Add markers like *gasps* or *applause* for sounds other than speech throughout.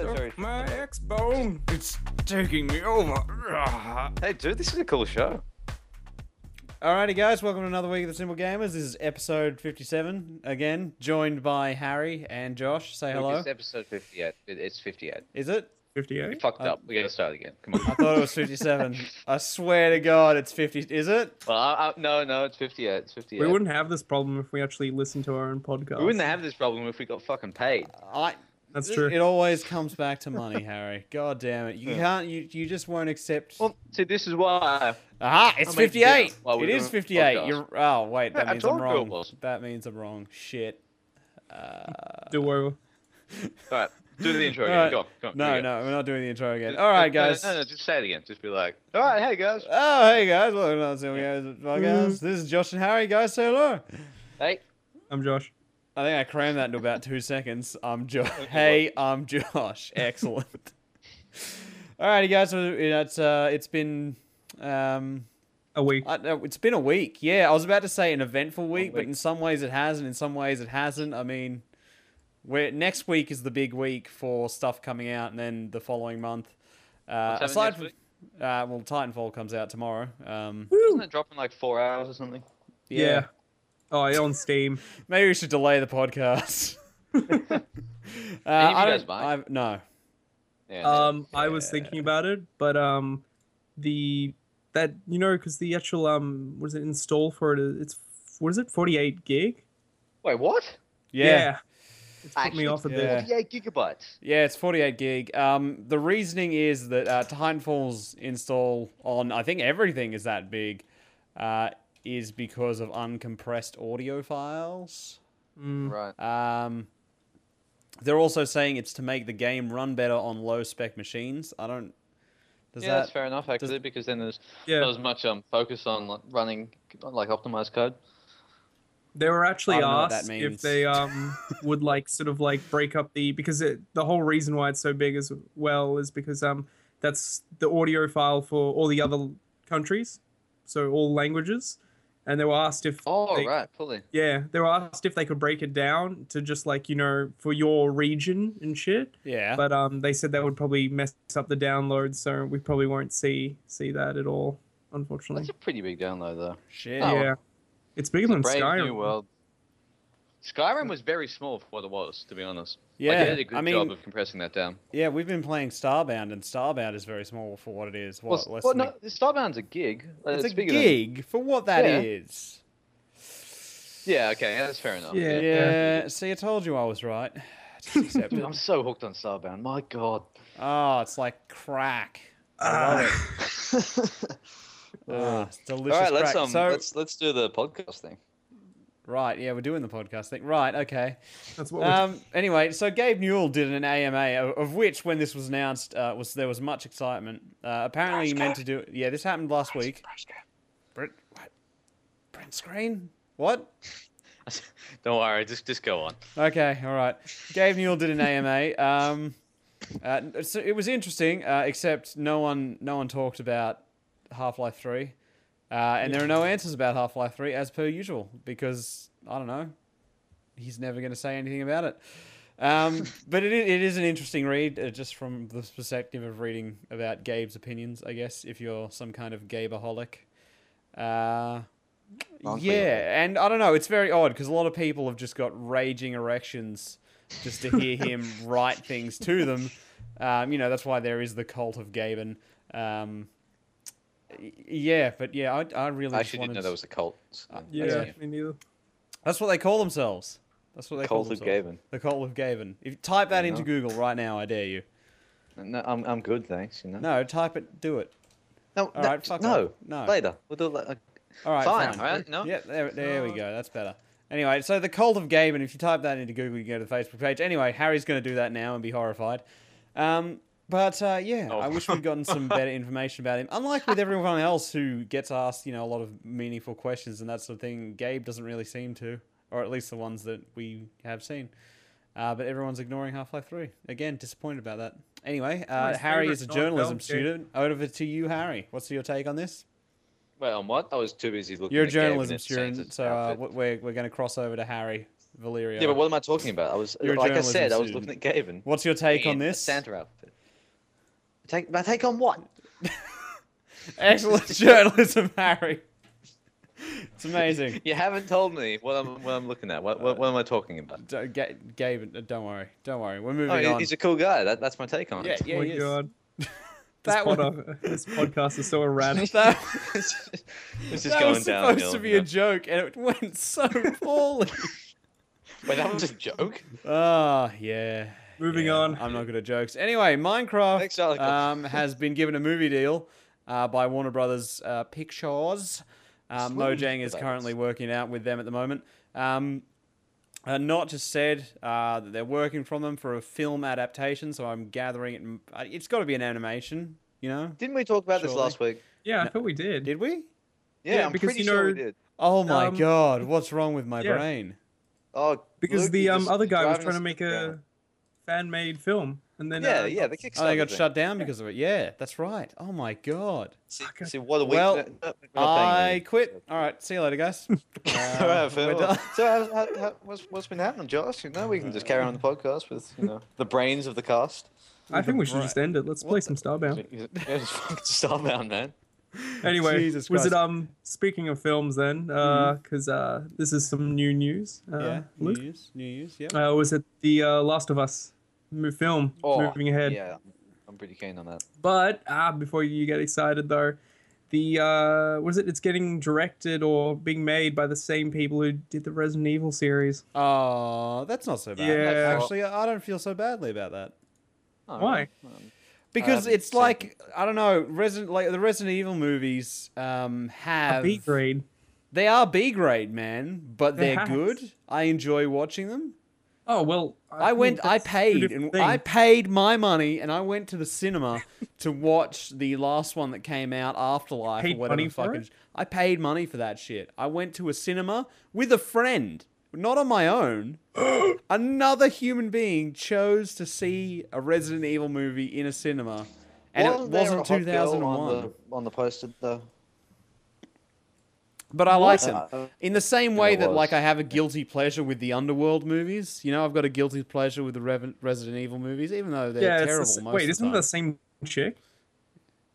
software's. My X bone, it's taking me over. Ugh. Hey, dude, this is a cool show. Alrighty, guys, welcome to another week of the Simple Gamers. This is episode 57. Again, joined by Harry and Josh. Say hello. It's episode 58. It- It's 58. Is it? We 58. fucked Uh, up. We gotta start again. Come on. *laughs* I on. thought it was 57. I swear to God, it's 50. Is it? well, I, I, no, no, it's 58. It's 58. We wouldn't have this problem if we actually listened to our own podcast. We wouldn't have this problem if we got fucking paid. I. That's true. It always comes back to money, Harry. *laughs* God damn it! You Yeah. can't. You you just won't accept. Well, see, this is why. Aha! It's I'll make 58. dinner while we're It is doing 58. podcast. You're. Oh wait, that Yeah, means I'm told you it wrong. That means I'm wrong. Shit. Uh, Do over. All right, do the intro again. Alright. Go on, go on. no, here go. no, we're not doing the intro again. All right, no, no, guys. No, no, just say it again. Just be like, all right, hey guys. Oh, hey guys, welcome to the Simple Gamers podcast. This is Josh and Harry. Guys, say hello. Hey. I'm Josh. I think I crammed that into about two seconds. I'm Josh. *laughs* Hey, I'm Josh. *laughs* Excellent. Alrighty, guys. So it's uh, it's been um, A week. I, it's been a week. Yeah, I was about to say an eventful week, but in some ways it has, and in some ways it hasn't. I mean, we're, next week is the big week for stuff coming out, and then the following month. Uh, aside from, week? uh, well, Titanfall comes out tomorrow. Um, Isn't it dropping like four hours or something? yeah. Oh, yeah, on Steam. *laughs* Maybe we should delay the podcast. *laughs* uh, Any of you I don't- buy? I've- no. Yeah. Um, I was thinking about it, but um, the that you know because the actual um, what is it install for it? It's what is it? 48 gig. Wait, what? Yeah. It's put me off a bit. Yeah. 48 gigabytes. Yeah, it's 48 gig. Um, the reasoning is that uh, Titanfall's install on, I think everything is that big, uh, is because of uncompressed audio files. Mm. Right. Um, they're also saying it's to make the game run better on low spec machines. I don't. Does yeah, that? that's fair enough actually, because then there's Yeah, not as much um focus on like, running like optimized code. they were actually I don't know what that asked if they *laughs* um would like sort of like break up the because it, the whole reason why it's so big as well is because um that's the audio file for all the other countries, so all languages, and they were asked if Oh they, right, fully. yeah they were asked if they could break it down to just like you know for your region and shit, Yeah. but um they said that would probably mess up the download, so we probably won't see see that at all, unfortunately. That's a pretty big download though. Shit. Oh, yeah, it's bigger It's a than brave Skyrim. new world. Skyrim was very small for what it was, to be honest. Yeah, like, they did a good I mean- job of compressing that down. Yeah, we've been playing Starbound, and Starbound is very small for what it is. What, well, less well, no, Starbound's a gig. Uh, a, it's, a bigger than- gig for what that Yeah. is. Yeah, okay, that's fair enough. Yeah. Yeah. See, I told you I was right. *laughs* Dude. I'm so hooked on Starbound. My god. Oh, it's like crack. I love it. *laughs* Oh, delicious All right, let's crack. um, so, let's let's do the podcast thing. Right, yeah, we're doing the podcast thing. Right, okay. That's what we're Um, anyway, so Gabe Newell did an AMA, of, of which, when this was announced, uh, was there was much excitement. Uh, apparently, he meant to do. Yeah, this happened last week. Brent, what? Brent Screen? What? *laughs* Don't worry, just just go on. Okay, all right. Gabe Newell did an AMA. Um, *laughs* uh, so it was interesting, uh, except no one no one talked about Half Life Three, uh, and there are no answers about Half Life Three as per usual because I don't know. He's never going to say anything about it. Um, *laughs* but it, it is an interesting read, uh, just from the perspective of reading about Gabe's opinions. I guess if you're some kind of Gabeaholic. Uh, yeah, and I don't know. It's very odd because a lot of people have just got raging erections just to hear him *laughs* write things to them. Um, you know, that's why there is the cult of Gaben. Um, yeah, but yeah, I, I really I just actually didn't know that was a cult. so Uh, Yeah, that's Yeah. me neither. That's what they call themselves. That's what they call themselves. The Cult of themselves. Gaben. The cult of Gaben. If you type that You into know? Google right now, I dare you. No, I'm I'm good, thanks. You know. No, type it. Do it. no, All no, right, fuck no. off. No. Later, we'll do it. Later. All right, Fine, fine. all right, no? Yeah, there, there we go. That's better. Anyway, so the cult of Gabe, and if you type that into Google, you can go to the Facebook page. Anyway, Harry's going to do that now and be horrified. Um, but uh, yeah, Oh. I wish we'd gotten some *laughs* better information about him. Unlike with everyone else who gets asked, you know, a lot of meaningful questions and that sort of thing, Gabe doesn't really seem to, or at least the ones that we have seen. Uh, but everyone's ignoring Half Life 3. Again, disappointed about that. Anyway, uh, Harry is a journalism Bell student. Over to you, Harry. What's your take on this? Wait, on what? I was too busy looking. You're a at Gabe and journalism it student, so uh, we're, we're going to cross over to Harry. Valerio. Yeah, but what am I talking about? I was You're like I journalism said, I was looking at Gaben. What's your take on In a this? Santa outfit. Take my take on what? *laughs* Excellent *laughs* journalism, Harry. It's amazing. You haven't told me what I'm what I'm looking at. What what, what am I talking about? Don't, get, Gabe, uh, don't worry, don't worry. We're moving Oh, he- on. he's a cool guy. That, that's my take on yeah, it. yeah, oh my god. *laughs* That this, one- pod- this podcast is so erratic. That, it's just that going was supposed downhill. to be you a joke, and it went so poorly. Wait, that was a joke. Ah, yeah. Moving yeah, on. I'm not good at jokes. Anyway, Minecraft Thanks, um, has been given a movie deal uh, by Warner Brothers uh, Pictures. Uh, Mojang is currently working out with them at the moment. Um, uh, not just said uh, that they're working from them for a film adaptation, so I'm gathering it. uh, It's got to be an animation, you know? Didn't we talk about this last week? Yeah, I No. we did. Did we? Yeah, Yeah, I'm because, pretty you sure we know- did. Oh my Um, god, what's wrong with my yeah. brain? Oh, Because Luke, the um, other guy was trying to make a down. fan-made film, and then Yeah, uh, yeah, the Kickstarter. Oh, they got thing. shut down because of it. Yeah, that's right. Oh my god. See, see what a week. Well, no, no, we're not paying I quit. All right, see you later, guys. Uh, *laughs* All right, we're Phil. done. So, how, how, how, what's, what's been happening, Josh? You know, we can just carry on the podcast with you know the brains of the cast. I think we should Right. just end it. Let's play some Starbound. *laughs* Yeah, just fucking Starbound, man. *laughs* Anyway, Jesus was it Christ. um speaking of films then? Because uh, this is some new news. Uh, yeah, New Luke? Year's, New Year's, yeah. Uh, was it the uh, Last of Us mo- film Oh, moving ahead? Yeah, I'm pretty keen on that. But ah, before you get excited though, the uh, was it? It's getting directed or being made by the same people who did the Resident Evil series. Oh, that's not so bad. Yeah. Actually, I I don't feel so badly about that Oh, Why? Um, because haven't it's seen like I don't know, Resident like the Resident Evil movies um have B grade. they are B grade, man, but They they're have. good. I enjoy watching them. Oh well. I went. I paid, and I paid my money, and I went to the cinema to watch the last one that came out, Afterlife, Paid or whatever money for fucking. it? I paid money for that shit. I went to a cinema with a friend, not on my own. *gasps* Another human being chose to see a Resident Evil movie in a cinema, and it wasn't a hot girl 2001. on the, on the poster though. But I like them. uh, In the same way that, like, I have a guilty pleasure with the Underworld movies. You know, I've got a guilty pleasure with the Reven- Resident Evil movies, even though they're yeah, it's the terrible s- most wait, of the isn't it the same chick?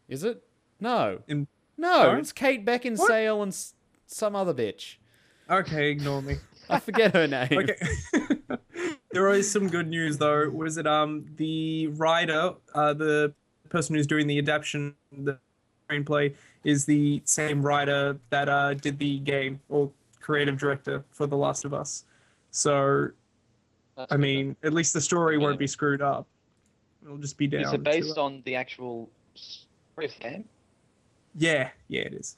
Is it? No. In- No, No? it's Kate Beckinsale and s- some other bitch. Okay, ignore me. *laughs* I forget her name. Okay. *laughs* there is some good news though. Was it um the writer, uh, the person who's doing the adaptation, the screenplay, is the same writer that uh did the game or creative director for The Last of Us. So That's I good mean, at least the story won't be screwed up. It'll just be then. down. Is it based to, uh, on the actual story of the game? Yeah, yeah, it is.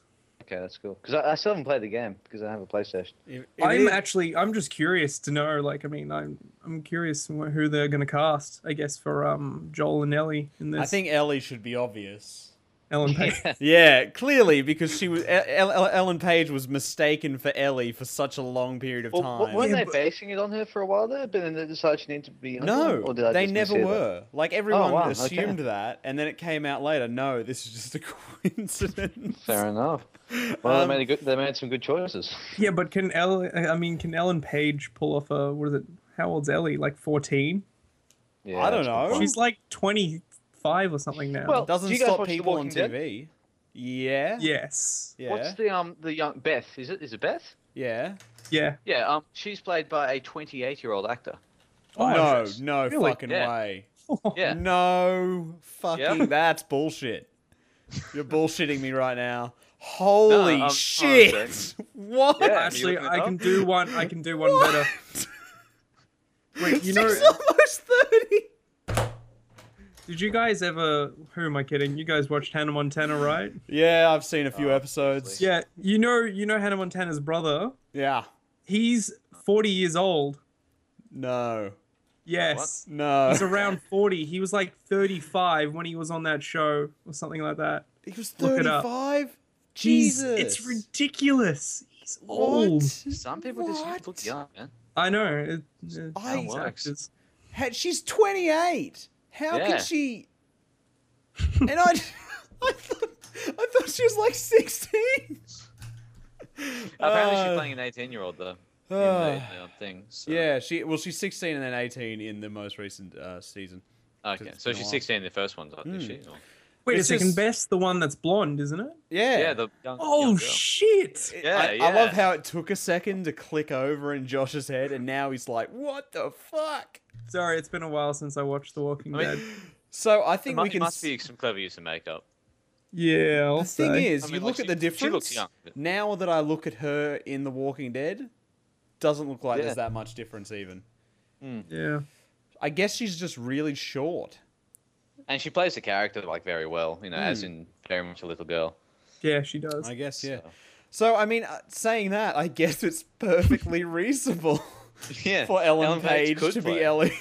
Okay, that's cool. Because I, I still haven't played the game because I have a PlayStation. If- if I'm it is- actually, I'm just curious to know. Like, I mean, I'm, I'm curious who they're gonna cast. I guess for um Joel and Ellie in this. I think Ellie should be obvious. Ellen *laughs* Page. Yeah, clearly because she was El- El- Ellen Page was mistaken for Ellie for such a long period of time. w- weren't Yeah, they basing it on her for a while there? But then they decided she needed to be. younger? No, or did they never mishear that? were. Like everyone wow, okay. assumed that, and then it came out later. No, this is just a *laughs* coincidence. Fair enough. Well, Um, they made a good. They made some good choices. Yeah, but can Ellen? I mean, can Ellen Page pull off a what is it? How old's Ellie? Like fourteen? Yeah, I don't that's a good know. She's like twenty five or something now. Well- Doesn't Do stop people on Walking Dead? TV. Yeah. yes. Yeah. What's the um the young Beth? Is it is it Beth? Yeah. Yeah. Yeah. Um, she's played by a 28 year old actor. Oh, no, shit. no Really? fucking Yeah. way. Yeah. *laughs* No fucking. Yeah. That's bullshit. *laughs* You're bullshitting me right now. Holy I'm- I'm shit! *laughs* what? Yeah. Actually, I can do one. I can do one better. Wait, you know, She's almost thirty. Did you guys ever? Who am I kidding? You guys watched Hannah Montana, right? Yeah, I've seen a few Oh, episodes. obviously. Yeah. You know, you know Hannah Montana's brother. Yeah. He's forty years old. No. Yes. No. He's around 40. He was like 35 when he was on that show or something like that. He was Look it up. thirty-five. Jeez, Jesus. it's ridiculous. He's old. What? old. Some people just look young, man. I know. It, it, I- these works. actors. Had- She's twenty-eight. How Yeah. can she? And I, *laughs* I thought, I thought she was like sixteen. Apparently, Uh, she's playing an 18 year old though. in the, the thing. So. yeah, she well, she's 16 and then 18 in the most recent uh, season. Okay, so she's 16 in the first ones, Hmm. is she? Or- Wait It's a second, just- Beth, the one that's blonde, isn't it? Yeah. Yeah, the young, Oh young girl. shit! Yeah, I, I love how it took a second to click over in Josh's head, and now he's like, "What the fuck?" Sorry, it's been a while since I watched The Walking I mean, Dead. So I think we can. must be some clever use of makeup. Yeah, I'll the thing is, I you mean, look like, at the she- she looks difference. young, but- Now that I look at her in The Walking Dead, doesn't look like Yeah. there's that much difference even. Hmm. yeah. I guess she's just really short. And she plays the character like very well, you know, as Hmm. in very much a little girl. Yeah, she does. I guess, yeah. So- So I mean, uh, saying that, I guess it's perfectly *laughs* reasonable *laughs* Yeah. for Ellen, Page, could to play be it. Ellie.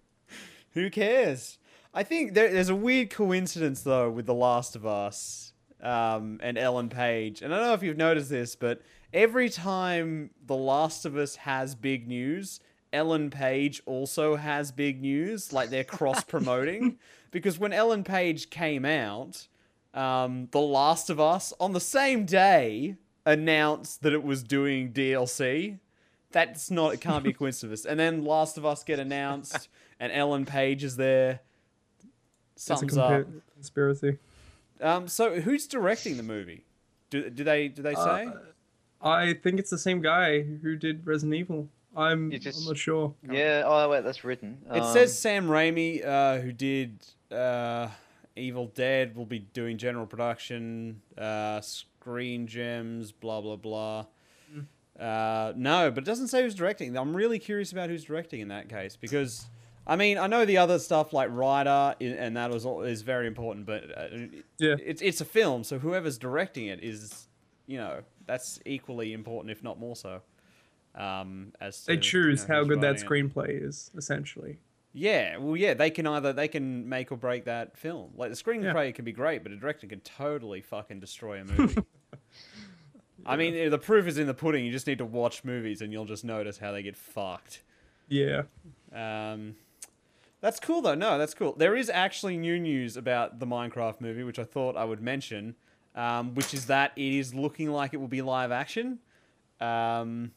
*laughs* Who cares? I think there, there's a weird coincidence though with The Last of Us um, and Ellen Page, and I don't know if you've noticed this, but every time The Last of Us has big news, Ellen Page also has big news. Like they're cross promoting because when Ellen Page came out, um, The Last of Us on the same day announced that it was doing DLC. That's not. It can't be a *laughs* coincidence. And then Last of Us get announced, *laughs* and Ellen Page is there. It's a Something's up. conspiracy. Um, so who's directing the movie? Do, do they do they say? Uh, I think it's the same guy who did Resident Evil. I'm, just- I'm not sure. Yeah. Oh wait, that's written. it Um, says Sam Raimi, uh, who did uh, Evil Dead, will be doing general production, uh, Screen Gems, blah blah blah. Uh, no, but it doesn't say who's directing. I'm really curious about who's directing in that case because, I mean, I know the other stuff like writer and that was all, is very important, but uh, Yeah. it's it's a film, so whoever's directing it is, you know, that's equally important, if not more so. Um, as to, They you choose know, how good that screenplay is, essentially. Yeah, well, yeah, they can either they can make or break that film. Like the screenplay Yeah. can be great, but a director can totally fucking destroy a movie. *laughs* I mean, the proof is in the pudding. You just need to watch movies, and you'll just notice how they get fucked. Yeah. Um, that's cool though. No, that's cool. There is actually new news about the Minecraft movie, which I thought I would mention, um, which is that it is looking like it will be live action, um,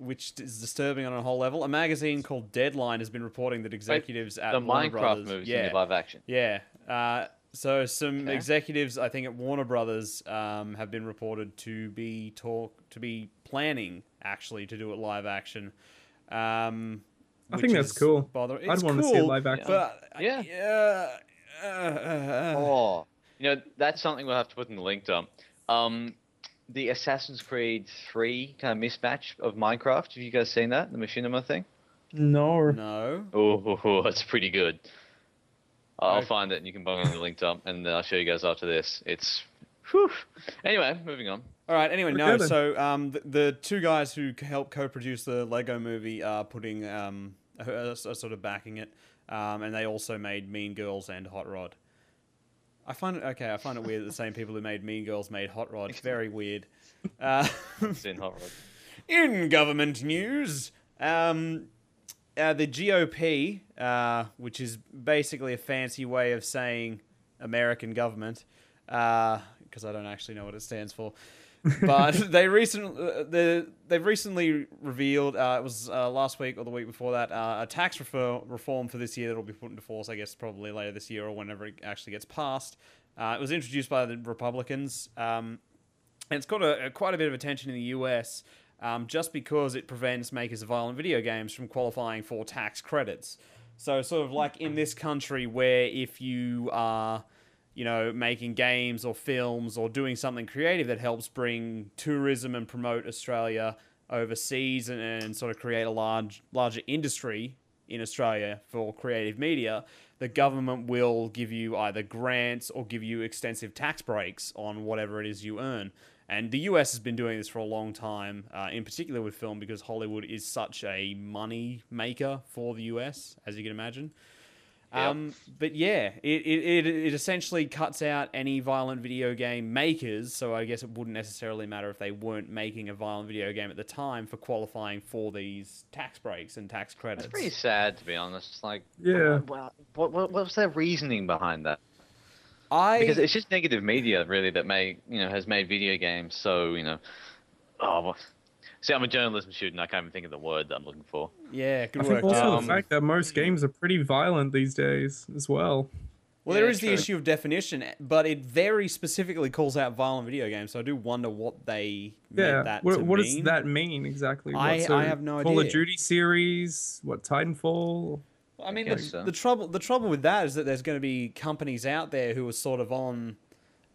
which is disturbing on a whole level. A magazine called Deadline has been reporting that executives at the Warner Minecraft Brothers, movies yeah, in the live action. yeah. Uh, so some Okay. executives, I think at Warner Brothers, um, have been reported to be talk to be planning actually to do it live action. Um, I think that's cool. Bother- I'd it's want to see it live action. but Yeah. yeah. Uh, uh, uh, Oh, you know that's something we'll have to put in the link dump. Um, the Assassin's Creed 3 kind of mismatch of Minecraft. Have you guys seen that? The machinima thing? No. no. Oh, it's *laughs* pretty good. I'll Okay. find it and you can bung it on the link dump, and then I'll show you guys after this. It's, whew. Anyway, moving on. All right. Anyway, no. So um, the, the two guys who helped co-produce the Lego Movie are putting um, are, are sort of backing it, um, and they also made Mean Girls and Hot Rod. I find it okay. I find it weird that the same people who made Mean Girls made Hot Rod. Very weird. *laughs* Uh, in Hot Rod. *laughs* in government news, um, uh, the GOP, uh, which is basically a fancy way of saying American government, because I don't actually know what it stands for. But *laughs* they recently uh, the, they've recently revealed uh, it was uh, last week or the week before that uh, a tax refer- reform for this year that will be put into force I guess probably later this year or whenever it actually gets passed. Uh, it was introduced by the Republicans. Um, and it's got a, a- quite a bit of attention in the US um, just because it prevents makers of violent video games from qualifying for tax credits. So, sort of like in this country, where if you are, you know, making games or films or doing something creative that helps bring tourism and promote Australia overseas and, and sort of create a large, larger industry in Australia for creative media, the government will give you either grants or give you extensive tax breaks on whatever it is you earn. And the US has been doing this for a long time, uh, in particular with film, because Hollywood is such a money maker for the US, as you can imagine. Yep. Um, but yeah, it, it, it, it essentially cuts out any violent video game makers, so I guess it wouldn't necessarily matter if they weren't making a violent video game at the time for qualifying for these tax breaks and tax credits. It's pretty sad to be honest. It's like, Yeah. Well, what, what what's their reasoning behind that? I Because it's just negative media really that make you know has made video games so you know, oh, well, See, I'm a journalism student. I can't even think of the word that I'm looking for. Yeah, good I work. think also Um, the fact that most games are pretty violent these days as well. Well, there Yeah, is the issue of definition, but it very specifically calls out violent video games. So I do wonder what they Yeah. meant that What, to what does that mean exactly? I- What, I have no Call idea. of Duty series, what Titanfall? I mean, guess the, so. the trouble the trouble with that is that there's going to be companies out there who are sort of on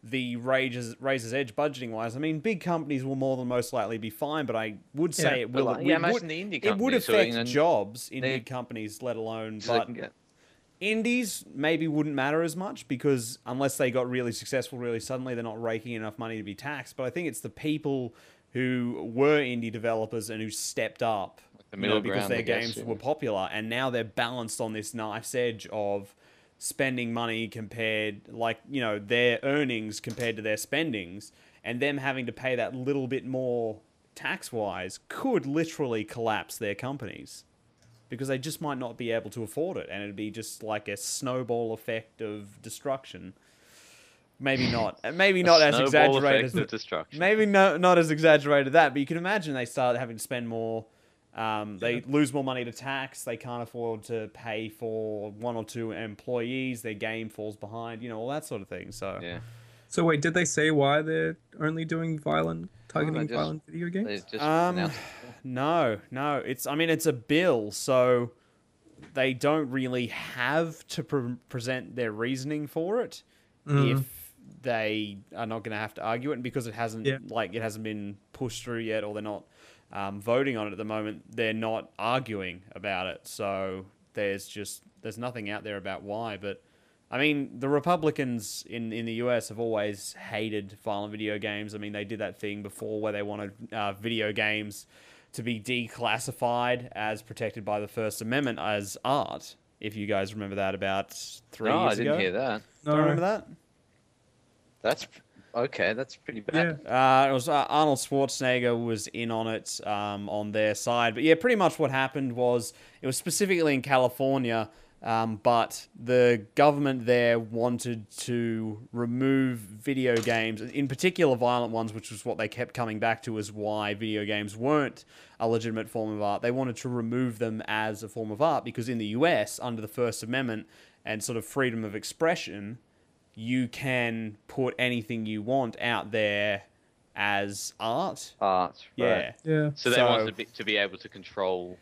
the razor's, razor's edge budgeting wise. I mean, big companies will more than most likely be fine, but I would say Yeah, it will. like, it yeah, would, imagine the indie it would companies who are, affect know, jobs in they- big companies, let alone. so But get- indies maybe wouldn't matter as much because unless they got really successful really suddenly, they're not raking enough money to be taxed. But I think it's the people who were indie developers and who stepped up the you know, because ground, their guess, games yeah. were popular, and now they're balanced on this knife's edge of spending money compared, like you know, their earnings compared to their spendings, and them having to pay that little bit more tax wise could literally collapse their companies because they just might not be able to afford it, and it'd be just like a snowball effect of destruction. Maybe not. *laughs* Maybe not as exaggerated as it- destruction. Maybe no, not as exaggerated that, but you can imagine they start having to spend more. Um, they lose more money to tax. They can't afford to pay for one or two employees. Their game falls behind. You know all that sort of thing. So Yeah. So wait, did they say why they're only doing violent, targeting just- violent video games? Just Um, no, no. It's I mean it's a bill, so they don't really have to pre- present their reasoning for it Mm. if they are not going to have to argue it, and because it hasn't Yeah. like it hasn't been pushed through yet, or they're not um, voting on it at the moment, they're not arguing about it. So there's just there's nothing out there about why, but. I mean, the Republicans in, in the US have always hated violent video games. I mean, they did that thing before where they wanted uh, video games to be declassified as protected by the First Amendment as art. If you guys remember that about three no, I years didn't ago. hear that. Don't remember that? That's okay. That's pretty Yeah. bad. Uh, it was uh, Arnold Schwarzenegger was in on it um, on their side, but yeah, pretty much what happened was it was specifically in California, um, but the government there wanted to remove video games, in particular violent ones, which was what they kept coming back to as why video games weren't a legitimate form of art. They wanted to remove them as a form of art because in the U.S. under the First Amendment and sort of freedom of expression you can put anything you want out there as art. Art. Yeah. Right. Yeah. So they So- want to be, to be able to control,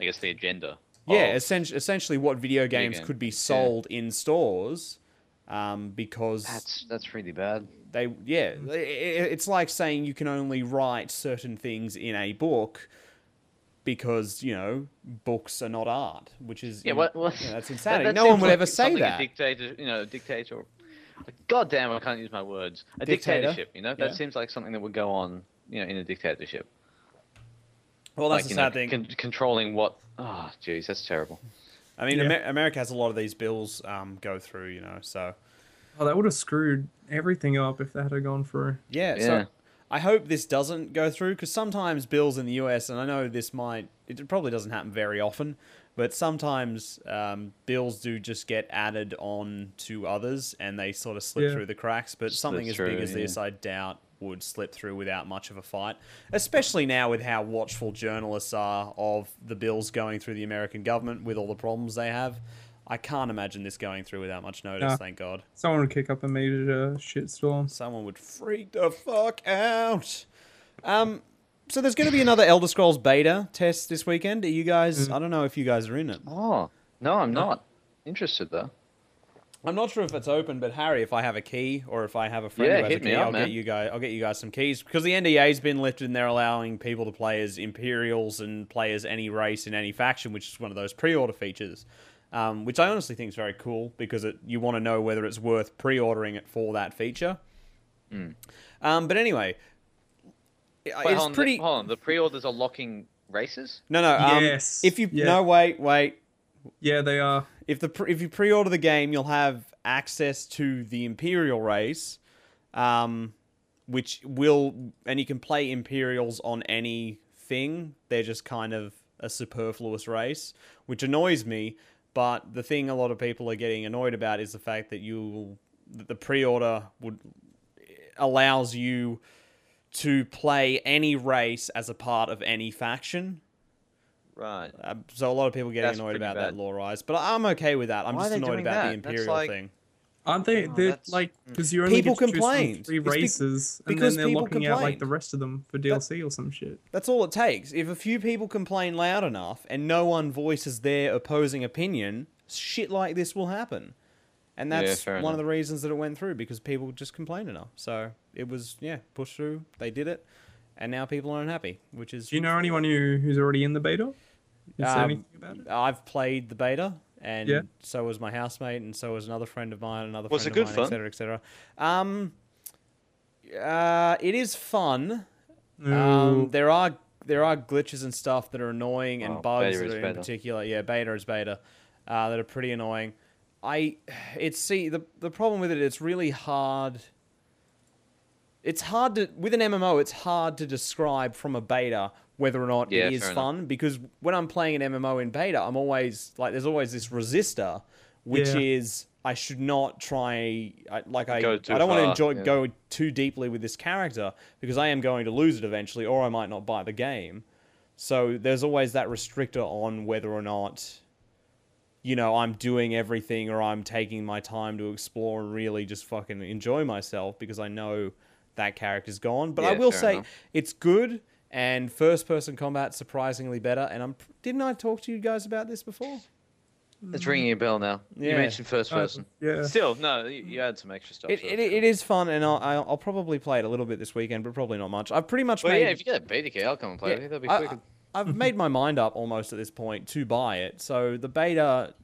I guess, the agenda. Yeah, of- essentially, essentially what video games game, could be yeah. sold in stores um, because that's that's really bad. they, yeah, i- i- it's like saying you can only write certain things in a book because, you know, books are not art, which is, Yeah, what? what yeah, that's *laughs* that- insanity. that no one would like ever say that. A dictator, you know, a dictator. God damn, I can't use my words. A Dictator? dictatorship. You know, Yeah. that seems like something that would go on, you know, in a dictatorship. well, that's like, the sad know, thing. con- controlling what? Oh, jeez, that's terrible. I mean, Yeah. Amer- America has a lot of these bills um, go through, you know, so. Oh, that would have screwed everything up if that had gone through. Yeah, Yeah. so I hope this doesn't go through because sometimes bills in the US, and I know this might, it probably doesn't happen very often, but sometimes um, bills do just get added on to others and they sort of slip Yeah. through the cracks. But Slip something as big through, as this, yeah. I doubt would slip through without much of a fight, especially now with how watchful journalists are of the bills going through the American government with all the problems they have. I can't imagine this going through without much notice, No. thank God. Someone would kick up a major uh, shitstorm. Someone would freak the fuck out. Um, so there's going to be another Elder Scrolls beta test this weekend. Are you guys? I don't know if you guys are in it. Oh no, I'm not interested though. I'm not sure if it's open, but Harry, if I have a key or if I have a friend Yeah, who has hit a me key, up, I'll man. get you guys. I'll get you guys some keys because the NDA's been lifted and they're allowing people to play as Imperials and play as any race in any faction, which is one of those pre-order features. Um, which I honestly think is very cool because it, you want to know whether it's worth pre-ordering it for that feature. Um, but anyway, Wait, it's hold on, pretty. The, hold on. The pre-orders are locking races. No, no. Um, Yes, If you yeah. no, wait, wait. Yeah, they are. If the pre- if you pre-order the game, you'll have access to the Imperial race, um, which will and you can play Imperials on anything. They're just kind of a superfluous race, which annoys me. But the thing a lot of people are getting annoyed about is the fact that you that the pre-order would allows you to play any race as a part of any faction. Right. Uh, so a lot of people getting That's annoyed pretty about that bad. law rise, but I'm okay with that. I'm Why just annoyed about the that? That's imperial like- thing. Aren't they? Oh, they're like because you only People get to choose complained. three It's be- races, and because then they're people locking out like the rest of them for DLC or some shit. That's all it takes. If a few people complain loud enough and no one voices their opposing opinion, shit like this will happen. And that's fair one enough. of the reasons that it went through because people just complained enough. So it was yeah pushed through. They did it, and now people are unhappy, which is Do you know anyone who who's already in the beta? Is there Um, anything about it? I've played the beta, and Yeah. so was my housemate, and so was another friend of mine, another Was friend it of good mine, fun? etc., etc. Um, uh, it is fun. Ooh. Um, there are there are glitches and stuff that are annoying and Oh, bugs beta that is are in beta. particular. Yeah, beta is beta. Uh, that are pretty annoying. I it's see the the problem with it. It's really hard. It's hard to with an MMO. It's hard to describe from a beta whether or not Yeah, it is fair enough. fun because when I'm playing an MMO in beta, I'm always like there's always this resistor, which Yeah. is I should not try I, like I I don't want to enjoy yeah. go too deeply with this character because I am going to lose it eventually, or I might not buy the game. So there's always that restrictor on whether or not, you know, I'm doing everything or I'm taking my time to explore and really just fucking enjoy myself because I know that character's gone. But I will say enough. it's good and first person combat surprisingly better. And I'm didn't I talk to you guys about this before? It's ringing a bell now. Yeah. You mentioned first Uh, person. yeah. Still, no, you, you had some extra stuff. It, so it, it is fun, and I'll, I'll I'll probably play it a little bit this weekend, but probably not much. I've pretty much Well, made yeah, if you get a beta key, I'll come and play Yeah, with you. That'd be I- quick. I, have made my mind up almost at this point to buy it. So the beta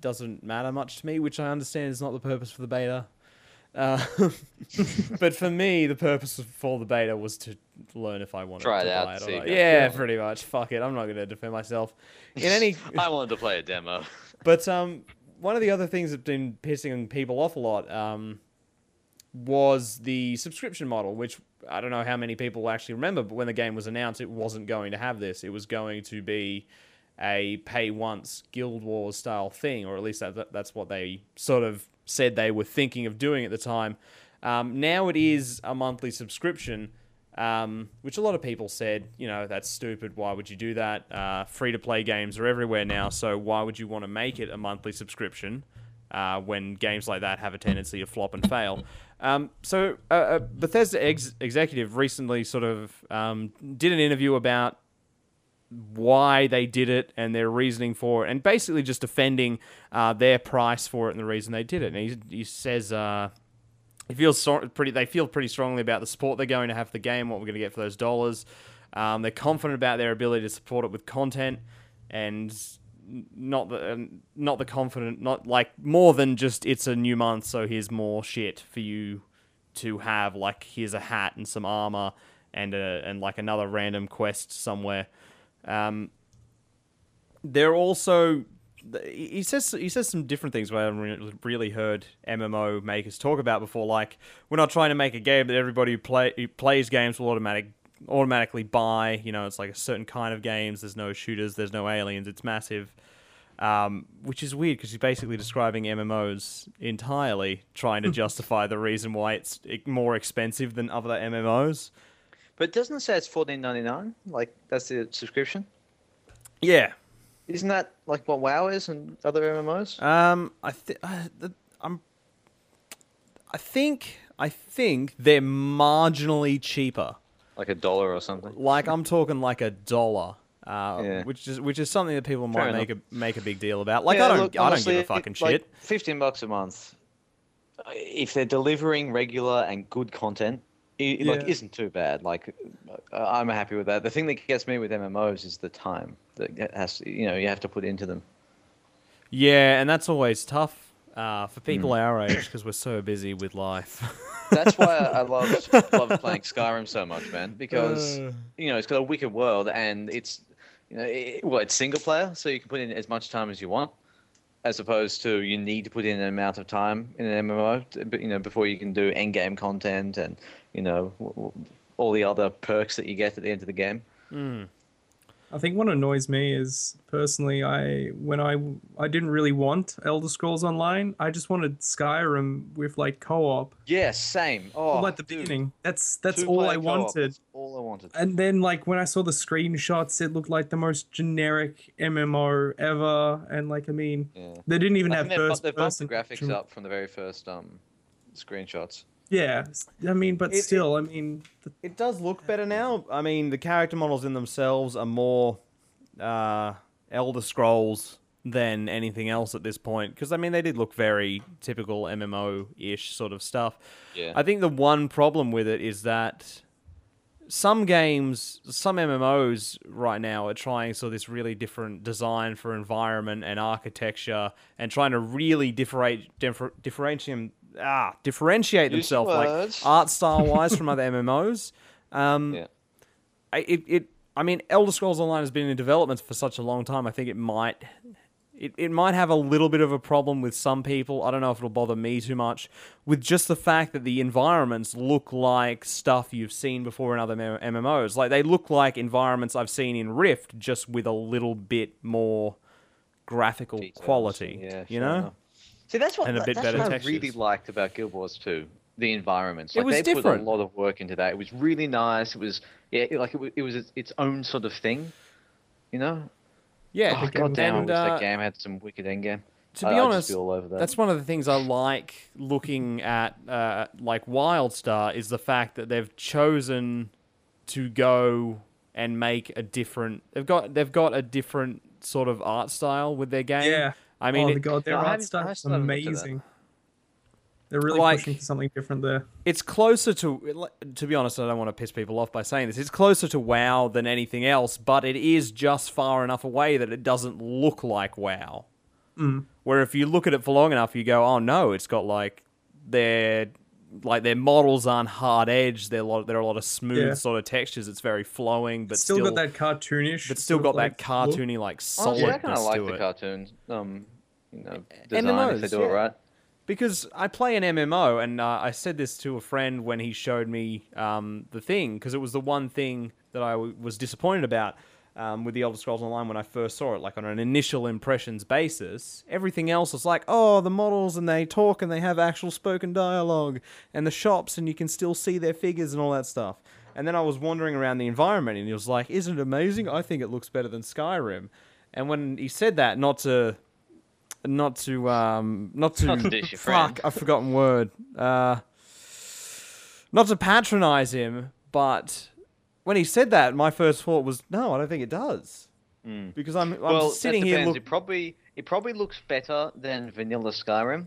doesn't matter much to me, which I understand is not the purpose for the beta. Uh, *laughs* but for me, the purpose for the beta was to learn if I wanted Try to it out, buy it see or if not. Yeah, Yeah. pretty much. Fuck it. I'm not going to defend myself. *laughs* In any, I wanted to play a demo. *laughs* but um, one of the other things that's been pissing people off a lot um, was the subscription model, which I don't know how many people actually remember, but when the game was announced, it wasn't going to have this. It was going to be a pay once Guild Wars style thing, or at least that, that- that's what they sort of said they were thinking of doing at the time. Um, now it is a monthly subscription, um, which a lot of people said, you know, that's stupid. Why would you do that? Uh, Free to play games are everywhere now, so why would you want to make it a monthly subscription uh, when games like that have a tendency to flop and fail? Um, so uh, a Bethesda ex- executive recently sort of um, did an interview about why they did it and their reasoning for it, and basically just defending uh, their price for it and the reason they did it. And he, he says uh, he feels so, pretty. They feel pretty strongly about the support they're going to have for the game, what we're going to get for those dollars. Um, they're confident about their ability to support it with content, and not the um, not the confident, not like more than just it's a new month, so here's more shit for you to have. Like here's a hat and some armor and a, and like another random quest somewhere. Um, they're also he says he says some different things where I haven't really heard MMO makers talk about before. Like we're not trying to make a game that everybody who, play, who plays games will automatic automatically buy. You know, it's like a certain kind of games. There's no shooters. There's no aliens. It's massive. Um, which is weird because he's basically describing MMOs entirely, trying to *laughs* justify the reason why it's more expensive than other MMOs. But doesn't it say it's fourteen ninety nine? Like that's the subscription. Yeah, Isn't that like what WoW is and other MMOs? Um, I think I'm. I think I think they're marginally cheaper. Like a dollar or something. Like I'm talking like a dollar. Uh, Yeah. which is which is something that people Fair might make a make a big deal about. Like Yeah, I don't look, I don't give a fucking like, shit. Fifteen bucks a month. If they're delivering regular and good content, it, like isn't too bad. Like uh, I'm happy with that. The thing that gets me with MMOs is the time that has. You know, you have to put into them. Yeah, and that's always tough uh, for people Hmm. our age because we're so busy with life. *laughs* That's why I love *laughs* love playing Skyrim so much, man. Because Uh. you know it's got a wicked world, and it's you know it, well it's single player, so you can put in as much time as you want, as opposed to you need to put in an amount of time in an MMO, to- but, you know, before you can do end game content and you know w- w- all the other perks that you get at the end of the game. I think what annoys me is personally, I when I I didn't really want Elder Scrolls Online. I just wanted Skyrim with like co-op, Yeah, same. Oh, like the dude, beginning. That's that's all two-player I wanted. that's all I wanted. And then like when I saw the screenshots, it looked like the most generic MMO ever. And like I mean, Yeah. they didn't even I have think they've, bu- first they've bumped the graphics up from the very first um screenshots. Yeah, I mean, but It- still, I mean, the, It does look better now. I mean, the character models in themselves are more uh, Elder Scrolls than anything else at this point. Because I mean, they did look very typical MMO-ish sort of stuff. Yeah. I think the one problem with it is that some games, some MMOs right now are trying sort of this really different design for environment and architecture, and trying to really differentiate differ, differentiate ah differentiate Use themselves like *laughs* art style wise from other MMOs. Um, Yeah. I, it, it I mean, Elder Scrolls Online has been in development for such a long time. I think it might it, it might have a little bit of a problem with some people. I don't know if it'll bother me too much with just the fact that the environments look like stuff you've seen before in other MMOs. Like they look like environments I've seen in Rift, just with a little bit more graphical Details, quality. Yeah, you know. enough. See, that's what And a bit that's better what I really liked about Guild Wars 2. The environments. It Like, was they different. put a lot of work into that. It was really nice. It was yeah, it, like it was, it was its- its own sort of thing. You know? Yeah. Oh, God damn, I and, wish uh, that game had some wicked endgame. to I- be I'd honest, be all over that. That's one of the things I like looking at, uh, like WildStar, is the fact that they've chosen to go and make a different. They've got they've got a different sort of art style with their game. yeah. I mean, oh it- the god, their I art haven't- style is still haven't looked at that. amazing. They're really Like- pushing for something different there. it's closer to. To be honest, I don't want to piss people off by saying this. It's closer to WoW than anything else, but it is just far enough away that it doesn't look like WoW. Mm. Where if you look at it for long enough, you go, "Oh no, it's got like their like their models aren't hard edged. They're a lot. There are a lot of smooth Yeah. sort of textures. It's very flowing, but still, still, got that cartoonish. but still got of, that like, look. cartoony like Honestly, I kind solidness of like the it. cartoon. Um, you know, design if they MMOs, do it right. because I play an MMO, and uh, I said this to a friend when he showed me um, the thing, because it was the one thing that I w- was disappointed about um, with the Elder Scrolls Online when I first saw it, like on an initial impressions basis. Everything else was like, oh, the models, and they talk, and they have actual spoken dialogue, and the shops, and you can still see their figures and all that stuff. And then I was wandering around the environment, and he was like, isn't it amazing? I think it looks better than Skyrim. And when he said that, not to not to um not to, Not to fuck. I've forgotten word uh not to patronize him but when he said that my first thought was no I don't think it does. Mm. Because I'm I'm well, sitting that here depends. look, It probably it probably looks better than vanilla Skyrim,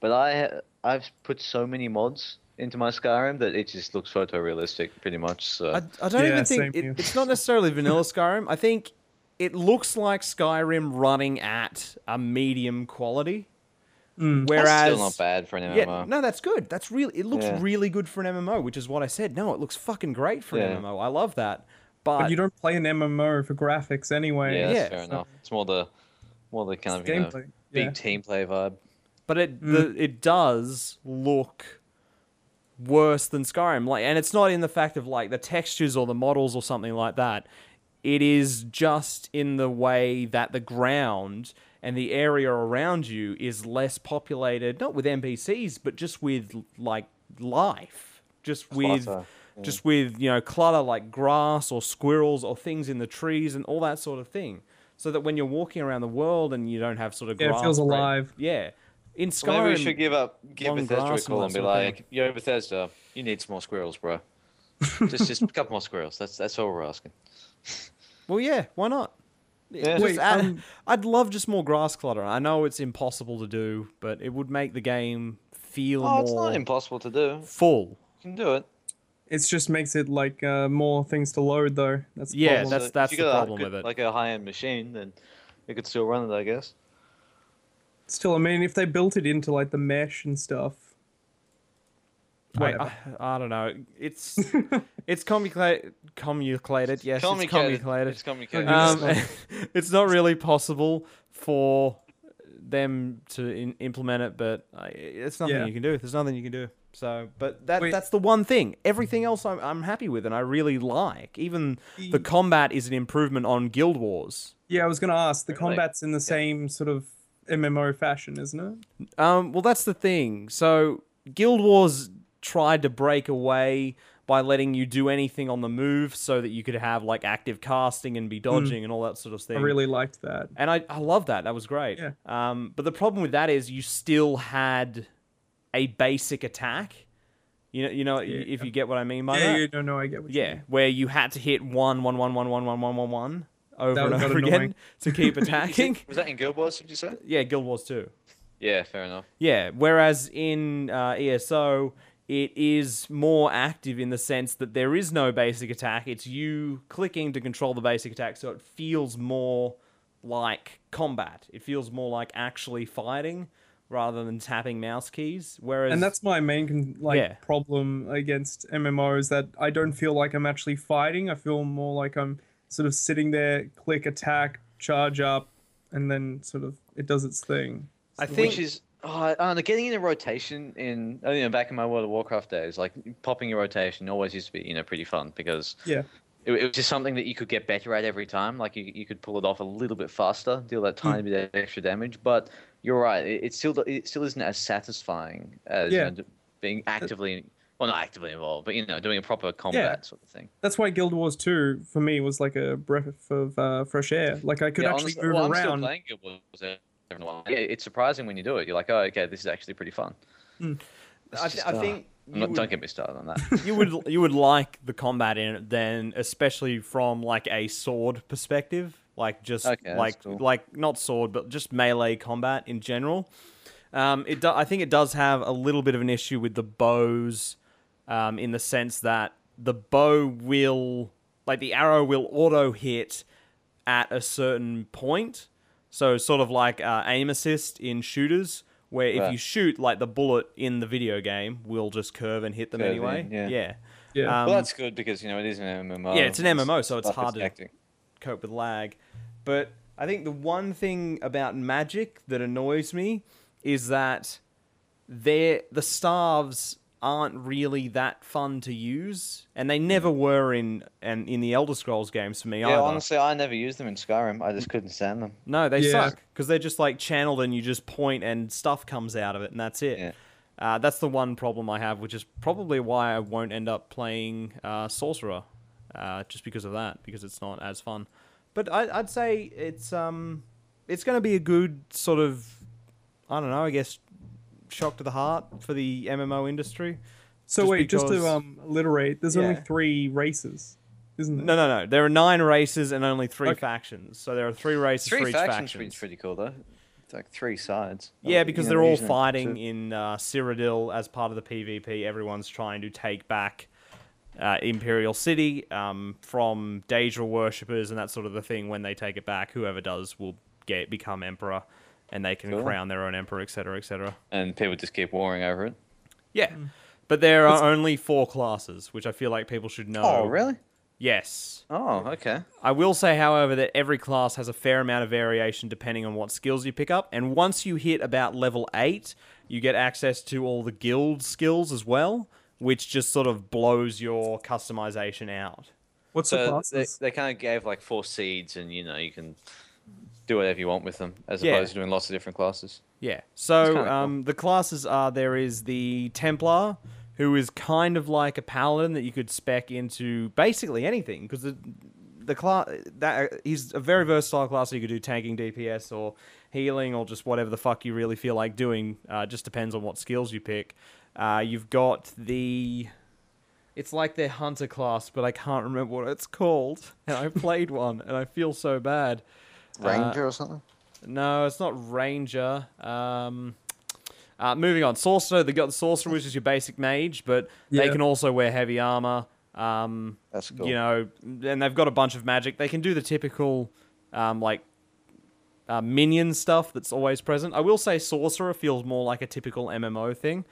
but I I've put so many mods into my Skyrim that it just looks photorealistic pretty much. So. I, I don't Yeah, even think it, it's not necessarily vanilla Skyrim. I think it looks like Skyrim running at a medium quality Mm. whereas that's still not bad for an MMO. Yeah, no, that's good. That's really it looks Yeah. really good for an MMO, which is what I said. No, it looks fucking great for Yeah. an MMO. I love that. But, But you don't play an MMO for graphics anyway. yeah, that's yeah, fair so- enough. It's more the more the kind It's of you know, big Yeah. team play vibe. but it the, it does look worse than Skyrim. Like, and it's not in the fact of like the textures or the models or something like that. It is just in the way that the ground and the area around you is less populated, not with NPCs, but just with like life, just with Clutter, just with you know clutter like grass or squirrels or things in the trees and all that sort of thing. So that when you're walking around the world and you don't have sort of Yeah, it feels spread- alive. Yeah, in Skyrim, Well, maybe we should give up, give Bethesda a grass and call and be sort of thing. like, "Yo, Bethesda, you need some more squirrels, bro. *laughs* just just a couple more squirrels. That's that's all we're asking." well, yeah, why not? Yeah. Wait, add- um, I'd love just more grass clutter. I know it's impossible to do, but it would make the game feel Oh, more it's not impossible to do. full. You can do it. It just makes it like uh, more things to load though. That's the Yeah, problem. that's- So if that's you the got a problem good- with it. Like a high-end machine, then you could still run it, I guess. Still, I mean, if they built it into like the mesh and stuff. I, Whatever. I, I don't know. It's *laughs* it's commutated. Commutated. Yes, it's Communicated. commutated. It's. Um, Um, *laughs* it's not really possible for them to in- implement it, but I, it's nothing Yeah. you can do. There's nothing you can do. So, but that Wait. that's the one thing. Everything else I'm I'm happy with and I really like. Even the The- combat is an improvement on Guild Wars. Yeah, I was gonna ask. The Really? combat's in the same sort of MMO fashion, isn't it? Um, well, that's the thing. So, Guild Wars tried to break away by letting you do anything on the move so that you could have like active casting and be dodging and all that sort of thing. I really liked that. And I, I love that. That was great. Yeah. Um, but the problem with that is you still had a basic attack. You know, you know, Yeah. if you get what I mean by Yeah, that. yeah, no, no, I get what you Yeah, mean. where you had to hit one, one, one, one, one, one, one, one, one over and over again annoying. *laughs* to keep attacking. Was that in Guild Wars? Did you say? yeah, Guild Wars 2. Yeah, fair enough. Yeah, whereas in uh, ESO, it is more active in the sense that there is no basic attack. It's you clicking to control the basic attack, so it feels more like combat. It feels more like actually fighting rather than tapping mouse keys. Whereas And that's my main con- like Yeah. problem against MMOs that I don't feel like I'm actually fighting. I feel more like I'm sort of sitting there, click, attack, charge up, and then sort of it does its thing. I think- Which is, oh, I know, getting in a rotation in, oh, you know, back in my World of Warcraft days, like popping your rotation always used to be, you know, pretty fun because yeah, it, it was just something that you could get better at every time. Like you, you could pull it off a little bit faster, deal that tiny bit of extra damage. But you're right, it, it still it still isn't as satisfying as you Yeah. know, being actively, well, not actively involved, but you know, doing a proper combat sort of thing. that's why Guild Wars 2 for me was like a breath of uh, fresh air. Like I could yeah, actually honestly, move well, around. Playing every once in a while. Yeah, it's surprising when you do it. You're like, oh, okay, this is actually pretty fun. It's I, just, I uh, think not, would- don't get me started on that. *laughs* you would you would like the combat in it then, especially from like a sword perspective, like just Okay, like cool. like not sword, but just melee combat in general. Um, it do- I think it does have a little bit of an issue with the bows, um, in the sense that the bow will like the arrow will auto hit at a certain point. So sort of like uh, aim assist in shooters, where if Right. you shoot, like the bullet in the video game will just curve and hit them Curve anyway. in, yeah. yeah. Yeah. Um, well, that's good because you know it is an MMO. Yeah, it's an MMO, so it's stuff hard to- cope with lag. But I think the one thing about Magic that annoys me is that they're, the staves aren't really that fun to use, and they never were in and in the Elder Scrolls games for me Yeah, either. honestly, I never used them in Skyrim. I just couldn't stand them. No, they Yeah. suck because they're just like channeled, and you just point and stuff comes out of it, and that's it. Yeah. Uh, that's the one problem I have, which is probably why I won't end up playing uh, Sorcerer, uh, just because of that, because it's not as fun. But I, I'd say it's um, it's going to be a good sort of, I don't know, I guess, shock to the heart for the MMO industry. so just wait, just to um alliterate, there's only three races, isn't there? No, no, no. There are nine races and only three Okay. factions, so there are three races Three for each factions faction. is pretty cool though. It's like three sides. Yeah, because you know, they're all using it fighting to- in uh, Cyrodiil as part of the PvP. Everyone's trying to take back uh, Imperial City um, from Daedra worshippers and that sort of the thing. When they take it back, whoever does will get become emperor, and they can Cool. crown their own emperor, etc., etc. and people just keep warring over it. Yeah, but there are only four classes, which I feel like people should know. Oh, really? Yes. Oh, okay. I will say, however, that every class has a fair amount of variation depending on what skills you pick up. And once you hit about level 8, you get access to all the guild skills as well, which just sort of blows your customization out. What's the So they, they kind of gave like four seeds, and you know you can do whatever you want with them, as Yeah. opposed to doing lots of different classes. Yeah. So kinda cool. um, the classes are there is the Templar, who is kind of like a paladin that you could spec into basically anything because the the class that he's a very versatile class. So you could do tanking, DPS, or healing, or just whatever the fuck you really feel like doing. Uh, just depends on what skills you pick. Uh, you've got the it's like their hunter class, but I can't remember what it's called. And I *laughs* played one, and I feel so bad. Ranger or something. No, it's not Ranger. Um, uh, moving on, Sorcerer. They got the Sorcerer, which is your basic mage, but they can also wear heavy armor. Um, That's cool. You know, and they've got a bunch of magic. They can do the typical, um, like, uh, minion stuff that's always present. I will say Sorcerer feels more like a typical MMO thing.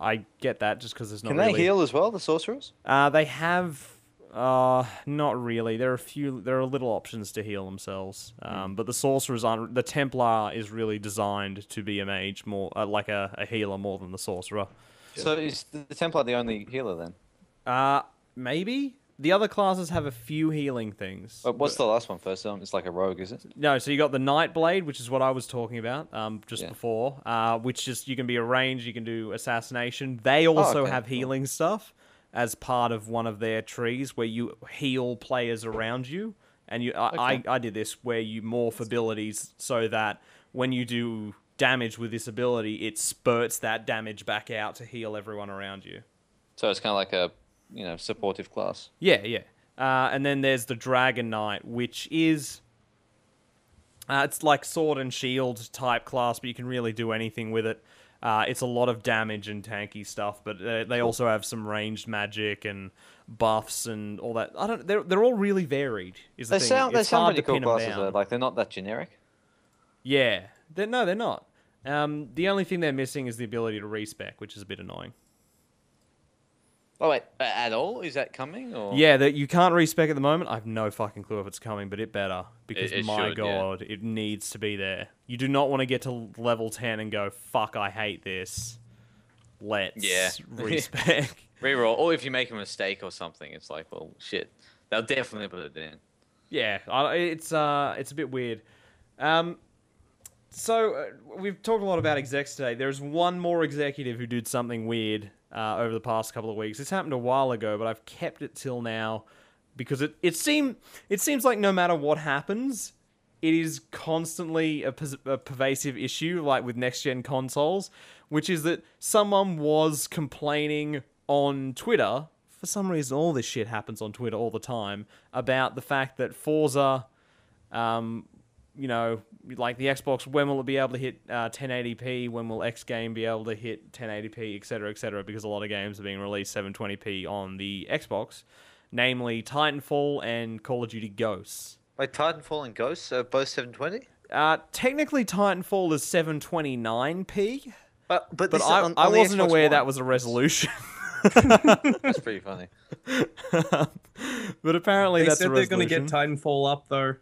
I get that just because there's not Can really. they heal as well, the sorcerers? Uh, they have. Uh, not really. There are a few. There are little options to heal themselves. Um, but the sorcerers aren't. The Templar is really designed to be a mage more, uh, like a, a healer more than the sorcerer. So is the the Templar the only healer then? Uh, maybe the other classes have a few healing things. But what's the last one first? Um, it's like a rogue, is it? No, so you got the Nightblade, which is what I was talking about um, just Yeah. before, uh, which is you can be a range, you can do assassination. They also Oh, okay, have cool. healing stuff as part of one of their trees where you heal players around you. And you, I, Okay. I, I did this where you morph abilities so that when you do damage with this ability, it spurts that damage back out to heal everyone around you. So it's kind of like a you know supportive class. Yeah, yeah. Uh, and then there's the Dragon Knight, which is uh, it's like sword and shield type class, but you can really do anything with it. Uh, it's a lot of damage and tanky stuff, but uh, they also have some ranged magic and buffs and all that. I don't. They're they're all really varied. Is the They thing. sound they sound pretty cool classes though. Like they're not that generic. Yeah, they're, no, they're not. Um, the only thing they're missing is the ability to respec, which is a bit annoying. Oh wait, uh, at all? Is that coming? Or Yeah, that you can't respec at the moment. I have no fucking clue if it's coming, but it better because it my should, yeah. god, it needs to be there. You do not want to get to level ten and go, "Fuck, I hate this." Let's Yeah. *laughs* respec. *laughs* reroll, or if you make a mistake or something, it's like, well, shit. They'll definitely put it in. yeah, it's uh, it's a bit weird. Um, so uh, we've talked a lot about execs today. There's one more executive who did something weird uh, over the past couple of weeks. This happened a while ago, but I've kept it till now because it it seem it seems like no matter what happens, it is constantly a, pers- a pervasive issue, like with next gen consoles, which is that someone was complaining on Twitter. For some reason, all this shit happens on Twitter all the time about the fact that Forza um, you know, like the Xbox, when will it be able to hit uh, 1080p? When will X game be able to hit 1080p, etc., etc.? Because a lot of games are being released 720p on the Xbox, namely Titanfall and Call of Duty Ghosts. Like Titanfall and Ghosts are both 720. Uh, technically, Titanfall is 729p, But but, but I, on- I on the wasn't Xbox aware One. that was a resolution. *laughs* That's pretty funny. but apparently, They that's said a they're going to get Titanfall up though.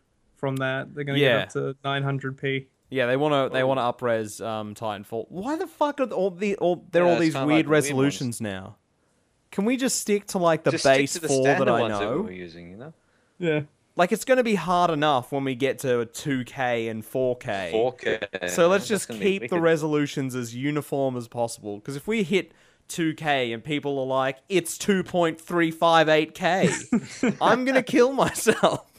From that, they're going to Yeah. get up to 900p. Yeah, they want to they Oh. want to upres um, Titanfall. Why the fuck are all the all there are Yeah, all these weird like the weird resolutions now? Can we just stick to like the Just base the four that I ones that we know? were using, you know. Yeah. Like it's going to be hard enough when we get to 2K and 4K. 4K. So let's just keep the resolutions as uniform as possible. Because if we hit 2K and people are like, it's 2.358K, *laughs* I'm going to kill myself.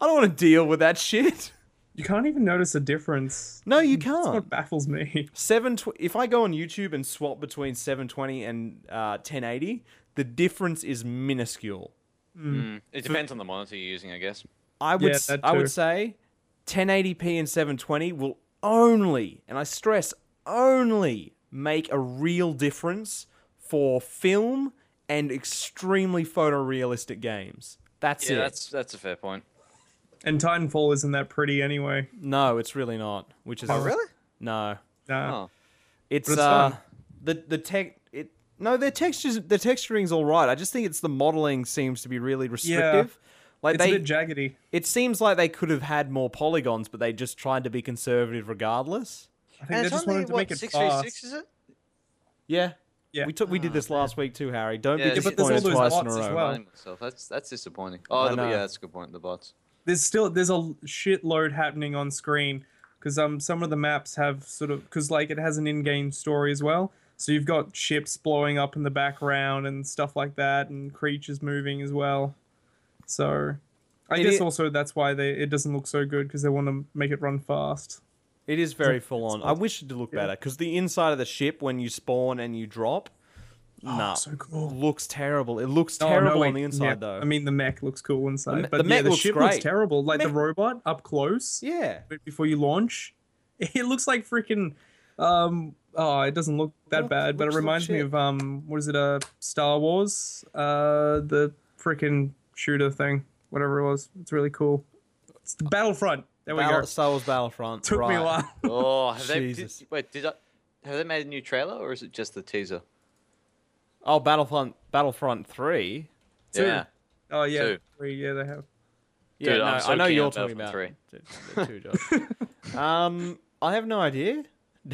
I don't want to deal with that shit. You can't even notice a difference. No, you can't. what baffles me. Seven. Tw- if I go on YouTube and swap between 720 and uh, 1080, the difference is minuscule. Mm, it depends on the monitor you're using, I guess. I would. Yeah, I would say 1080p and 720 will only, and I stress only, make a real difference for film and extremely photorealistic games. That's Yeah, it. that's that's a fair point. And Titanfall isn't that pretty anyway. No, it's really not. Which is Oh, really? No, Nah. Oh. it's, it's uh fun. the the tech it no the textures the texturing's all right. I just think it's the modeling seems to be really restrictive. Yeah. Like It's they a bit jaggedy. it seems like they could have had more polygons, but they just tried to be conservative regardless. I think And they it's just only wanted to what make it six v six, is it? Yeah. Yeah. We took we did Ah, this last week too, Harry. Don't Yeah, be but there's all disappointed those twice in a bots as row. well. Reminding myself. That's that's disappointing. Oh, I yeah, that's a good point. The bots. There's still there's a shitload happening on screen because um some of the maps have sort of because like it has an in-game story as well. So you've got ships blowing up in the background and stuff like that, and creatures moving as well. So I It guess i- also that's why they it doesn't look so good because they want to make it run fast. It is very full on. I wish it to look Yeah. better because the inside of the ship when you spawn and you drop, nah, Oh, so cool. looks terrible. It looks Oh, no, terrible on the inside yeah, though. I mean, the mech looks cool inside, me- but the yeah, mech the looks ship great. looks terrible. Like the Mech- robot up close, yeah, bit before you launch, *laughs* it looks like freaking. Um, oh, it doesn't look that Look- bad, but it reminds me shit. of um, what is it? Uh, Star Wars. Uh, the freaking shooter thing, whatever it was. It's really cool. It's the Battlefront. There we go. Star Wars Battlefront. Took me a while. Oh, have they? Did, Jesus. wait, did I, have they made a new trailer or is it just the teaser? Oh, Battlefront Battlefront Three. Two. Yeah. Oh yeah, Two. three. Yeah, they have. Yeah, Dude, no, I'm so I know you're talking about Battlefront the, the two, Josh. *laughs* um, I have no idea. *laughs*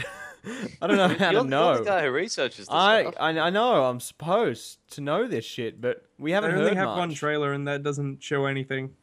I don't know how you're, to you're the guy who researches this I, stuff. I I know I'm supposed to know this shit, but we haven't only heard have much. one trailer, and that doesn't show anything.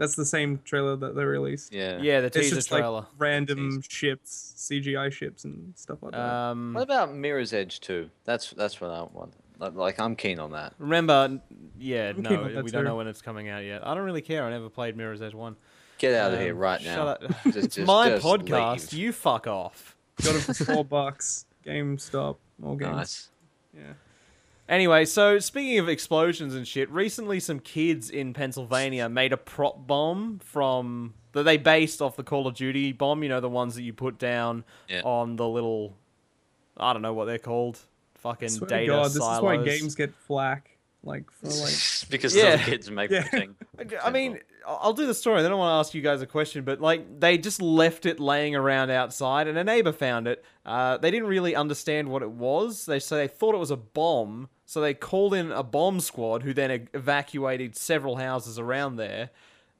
That's the same trailer that they released. Yeah. Yeah, the It's teaser just trailer. like random ships, CGI ships, and stuff like that. um, What about Mirror's Edge 2? That's that's what I want. Like, like I'm keen on that. remember, yeah, I'm no, keen on we don't too. know when it's coming out yet. I don't really care. I never played Mirror's Edge one. Get out of Um, here right shut now. up. *laughs* Just- it's just- my just podcast. leave. You fuck off. Got it for four bucks. GameStop. All games. Nice. Yeah. Anyway, so speaking of explosions and shit, recently some kids in Pennsylvania made a prop bomb from that they based off the Call of Duty bomb. You know, the ones that you put down Yeah. on the little, I don't know what they're called, fucking Swear data to God, this silos. is why games get flack. Like for like. *laughs* because Yeah. some kids make Yeah. the thing. *laughs* I mean, I'll do the story. Then I want to ask you guys a question, but like they just left it laying around outside, and a neighbor found it. Uh, they didn't really understand what it was. They so they thought it was a bomb, so they called in a bomb squad, who then evacuated several houses around there.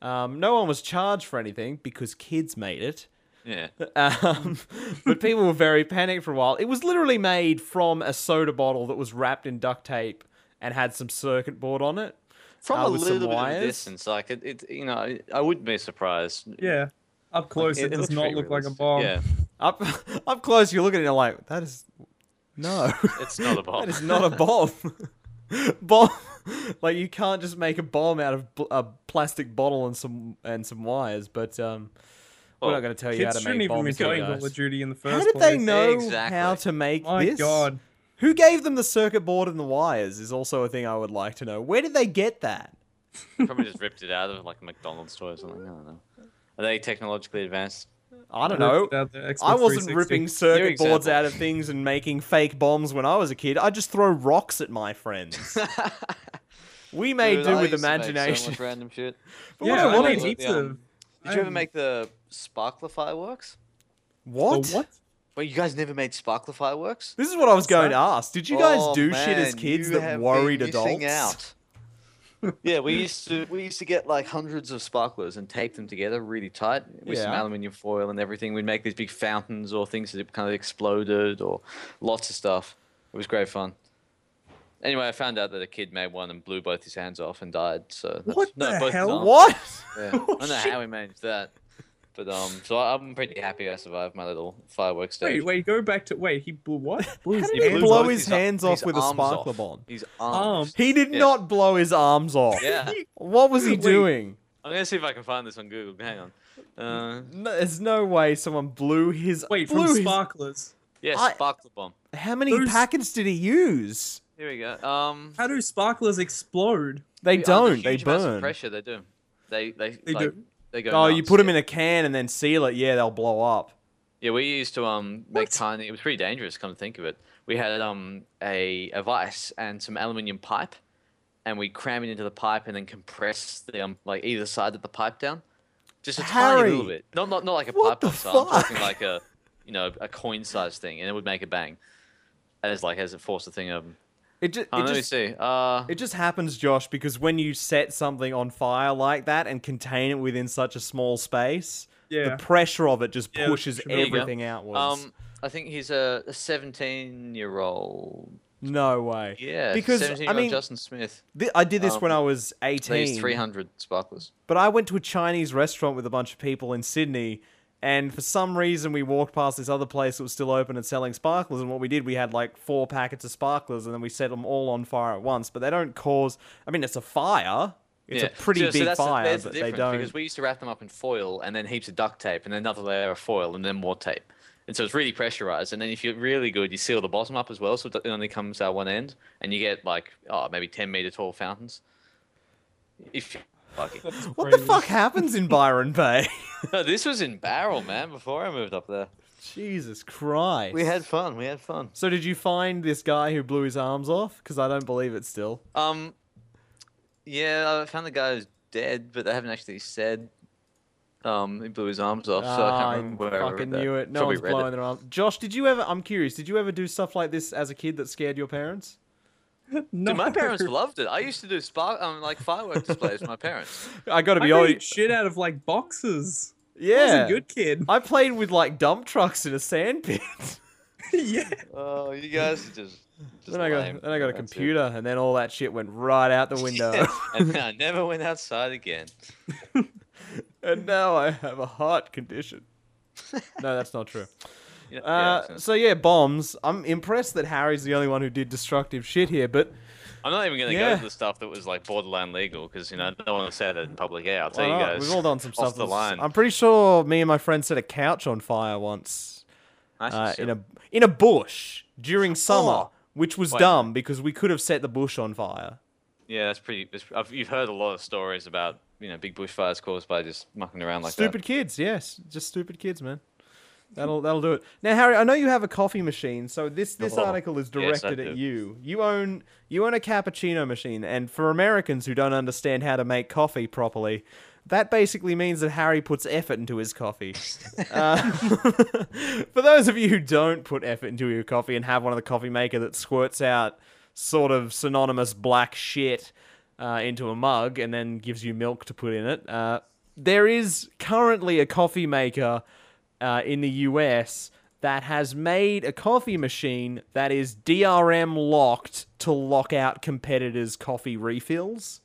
Um, no one was charged for anything because kids made it. yeah. *laughs* Um, but people were very panicked for a while. It was literally made from a soda bottle that was wrapped in duct tape and had some circuit board on it. From uh, a with some little bit of a wires. distance, like it, it you know, I, I wouldn't be surprised. Yeah. Up close, it, does not pretty look like a bomb. Yeah, Up *laughs* up close, you look at it and you're like, that is no, it's not a bomb. *laughs* that is not a bomb. *laughs* bomb, like you can't just make a bomb out of bl- a plastic bottle and some and some wires. But um, we're not going to tell you how Kids to shouldn't make even be bombs. here, playing guys. Call of Duty in the first How did place. they know Exactly. how to make My this? God. Who gave them the circuit board and the wires is also a thing I would like to know. Where did they get that? Probably just ripped it out of like a McDonald's toy or something. I don't know. Are they technologically advanced? I don't know. Ripped out the Xbox I wasn't ripping circuit Your boards example. out of things and making fake bombs when I was a kid. I just throw rocks at my friends. *laughs* we may Dude, do I with used to make imagination. So much random shit. *laughs* But Yeah, what I I wanted to- heaps the, um, Did you ever make the sparkler fireworks? what? The what? Well, you guys never made sparkler fireworks? This is what I was going that? to ask. Did you guys Oh, do shit as kids that worried adults? Out. Yeah, we used to we used to get like hundreds of sparklers and tape them together really tight with some aluminium foil and everything. We'd make these big fountains or things that kind of exploded or lots of stuff. It was great fun. Anyway, I found out that a kid made one and blew both his hands off and died. So that's, What no, the both hell? What? Yeah. *laughs* Oh, I Oh, don't know how he managed that, but um, so I'm pretty happy I survived my little fireworks stage. Wait, wait, go back to wait. He blew what? *laughs* Blew How his did he hands blow off? his hands off his with a sparkler off. bomb? His Arms. arms. He did Yeah. not blow his arms off. Yeah. What was he *laughs* Wait. doing? I'm gonna see if I can find this on Google. Hang on. Uh, No, there's no way someone blew his. Wait, blew from his- sparklers. yeah, I- sparkler bomb. How many Who's- packets did he use? Here we go. Um, How do sparklers explode? They under don't. They huge amounts burn. pressure. They do. They they They like, do. They go. Oh, you nuts, put them yeah. in a can and then seal it. Yeah, they'll blow up. Yeah, we used to um make What? tiny. It was pretty dangerous. Come to think of it, we had um a a vice and some aluminium pipe, and we cram it into the pipe and then compress the um like either side of the pipe down, just a tiny little bit. Not not not like a what pipe the bomb. size, I'm talking like a you know a coin sized thing, and it would make a bang. As like as it forced the thing um. It just, it let me just, see. Uh, it just happens, Josh, because when you set something on fire like that and contain it within such a small space, Yeah. the pressure of it just Yeah, pushes sure. There you go. everything outwards. um, I think he's a 17 year old. no way. Yeah, Because, I mean, Justin Smith. Th- I did this when Um, I was These 18. 300 sparklers. But I went to a Chinese restaurant with a bunch of people in Sydney, and for some reason we walked past this other place that was still open and selling sparklers. And what we did, we had like four packets of sparklers, and then we set them all on fire at once. But they don't cause. I mean, it's a fire. It's a pretty So- so big that's the- fire, there's the but they don't. Because we used to wrap them up in foil and then heaps of duct tape and then another layer of foil and then more tape. And so it's really pressurized. And then if you're really good, you seal the bottom up as well, so it only comes out one end, and you get like oh maybe 10 meter tall fountains. If you're lucky. *laughs* What the fuck happens in Byron Bay? *laughs* no, this was in Barrel, man. Before I moved up there, Jesus Christ. we had fun. We had fun. So did you find this guy who blew his arms off? Because I don't believe it still. Um, yeah, I found the guy who's dead, but they haven't actually said. Um, he blew his arms off, so I Ah, can't remember where I read fucking that. knew it. No Probably one's read it. blowing their arms. Josh, did you ever? I'm curious. Did you ever do stuff like this as a kid that scared your parents? *laughs* No. Dude, my parents loved it. I used to do spark, um, like firework displays with my parents. *laughs* I got to I be honest. shit out of like boxes. Yeah. was a good kid. I played with like dump trucks in a sand pit. *laughs* yeah. Oh, you guys are just. just then I got lame. then I got a That's it. computer, and then all that shit went right out the window. and then I never went outside again. and now I have a heart condition. No, that's not true. Yeah, Uh, yeah, so yeah, bombs. I'm impressed that Harry's the only one who did destructive shit here, but I'm not even going to Yeah. go to the stuff that was like borderline legal because you know I don't want to that in public. Yeah, I'll tell why you guys. we've all done some *laughs* stuff. the line. I'm pretty sure me and my friend set a couch on fire once uh, in a in a bush during summer, Oh. which was Wait. dumb because we could have set the bush on fire. Yeah, that's pretty. That's, you've heard a lot of stories about you know big bushfires caused by just mucking around like stupid kids, yes, just stupid kids, man. That'll that'll do it. Now, Harry, I know you have a coffee machine, so this this Oh, article is yes, directed at you. You own you own a cappuccino machine, and for Americans who don't understand how to make coffee properly, that basically means that Harry puts effort into his coffee. *laughs* uh, *laughs* for those of you who don't put effort into your coffee and have one of the coffee maker that squirts out sort of synonymous black shit uh, into a mug and then gives you milk to put in it. Uh, there is currently a coffee maker uh, in the US that has made a coffee machine that is DRM locked to lock out competitors' coffee refills.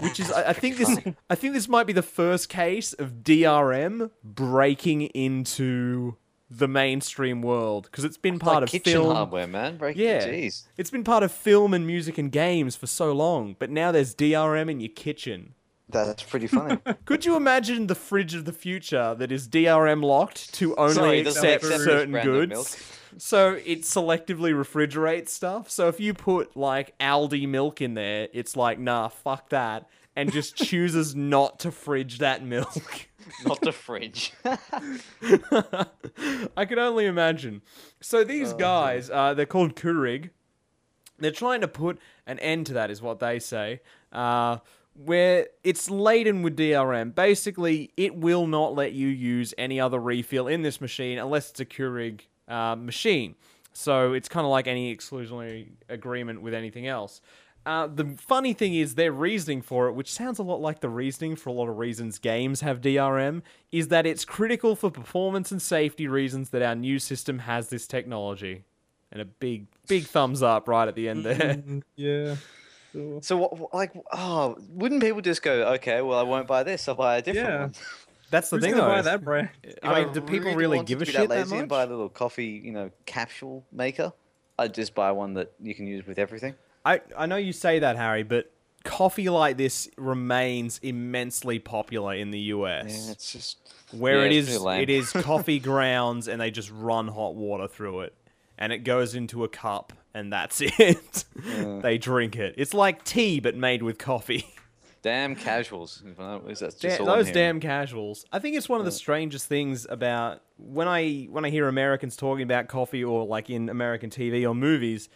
Which is, I I think this, *laughs* I think this might be the first case of DRM breaking into the mainstream world because it's been It's part like of kitchen film. hardware, man. Break Yeah. Jeez. It's been part of film and music and games for so long, but now there's DRM in your kitchen. That's pretty funny. *laughs* Could you imagine the fridge of the future that is DRM locked to only Sorry, accept accept certain goods? milk. So it selectively refrigerates stuff. So if you put like Aldi milk in there, it's like, nah, fuck that. And just *laughs* chooses not to fridge that milk. *laughs* Not the fridge. I can only imagine. So these guys, uh, they're called Keurig. They're trying to put an end to that, is what they say. Uh, where it's laden with DRM. Basically, it will not let you use any other refill in this machine unless it's a Keurig uh, machine. So it's kind of like any exclusionary agreement with anything else. Uh, the funny thing is, their reasoning for it, which sounds a lot like the reasoning for a lot of reasons games have DRM, is that it's critical for performance and safety reasons that our new system has this technology. And a big, big thumbs up right at the end there. *laughs* Yeah. Sure. so what? what- Like, oh, wouldn't people just go, okay, well, I won't buy this. I'll buy a different Yeah. one. *laughs* That's the Who's thing, gonna though. buy that brand? I If mean, do people really wanted give a to shit that lazy much? and buy a little coffee, you know, capsule maker? I'd just buy one that you can use with everything. I, I know you say that, Harry, but coffee like this remains immensely popular in the US. Yeah, it's just where Yeah, it's is pretty lame. it is coffee *laughs* grounds and they just run hot water through it and it goes into a cup and that's *laughs* it. Uh. They drink it. It's like tea but made with coffee. Damn casuals. Is that just Da- those damn casuals. I think it's one of the strangest things about when i when i hear americans talking about coffee or like in american tv or movies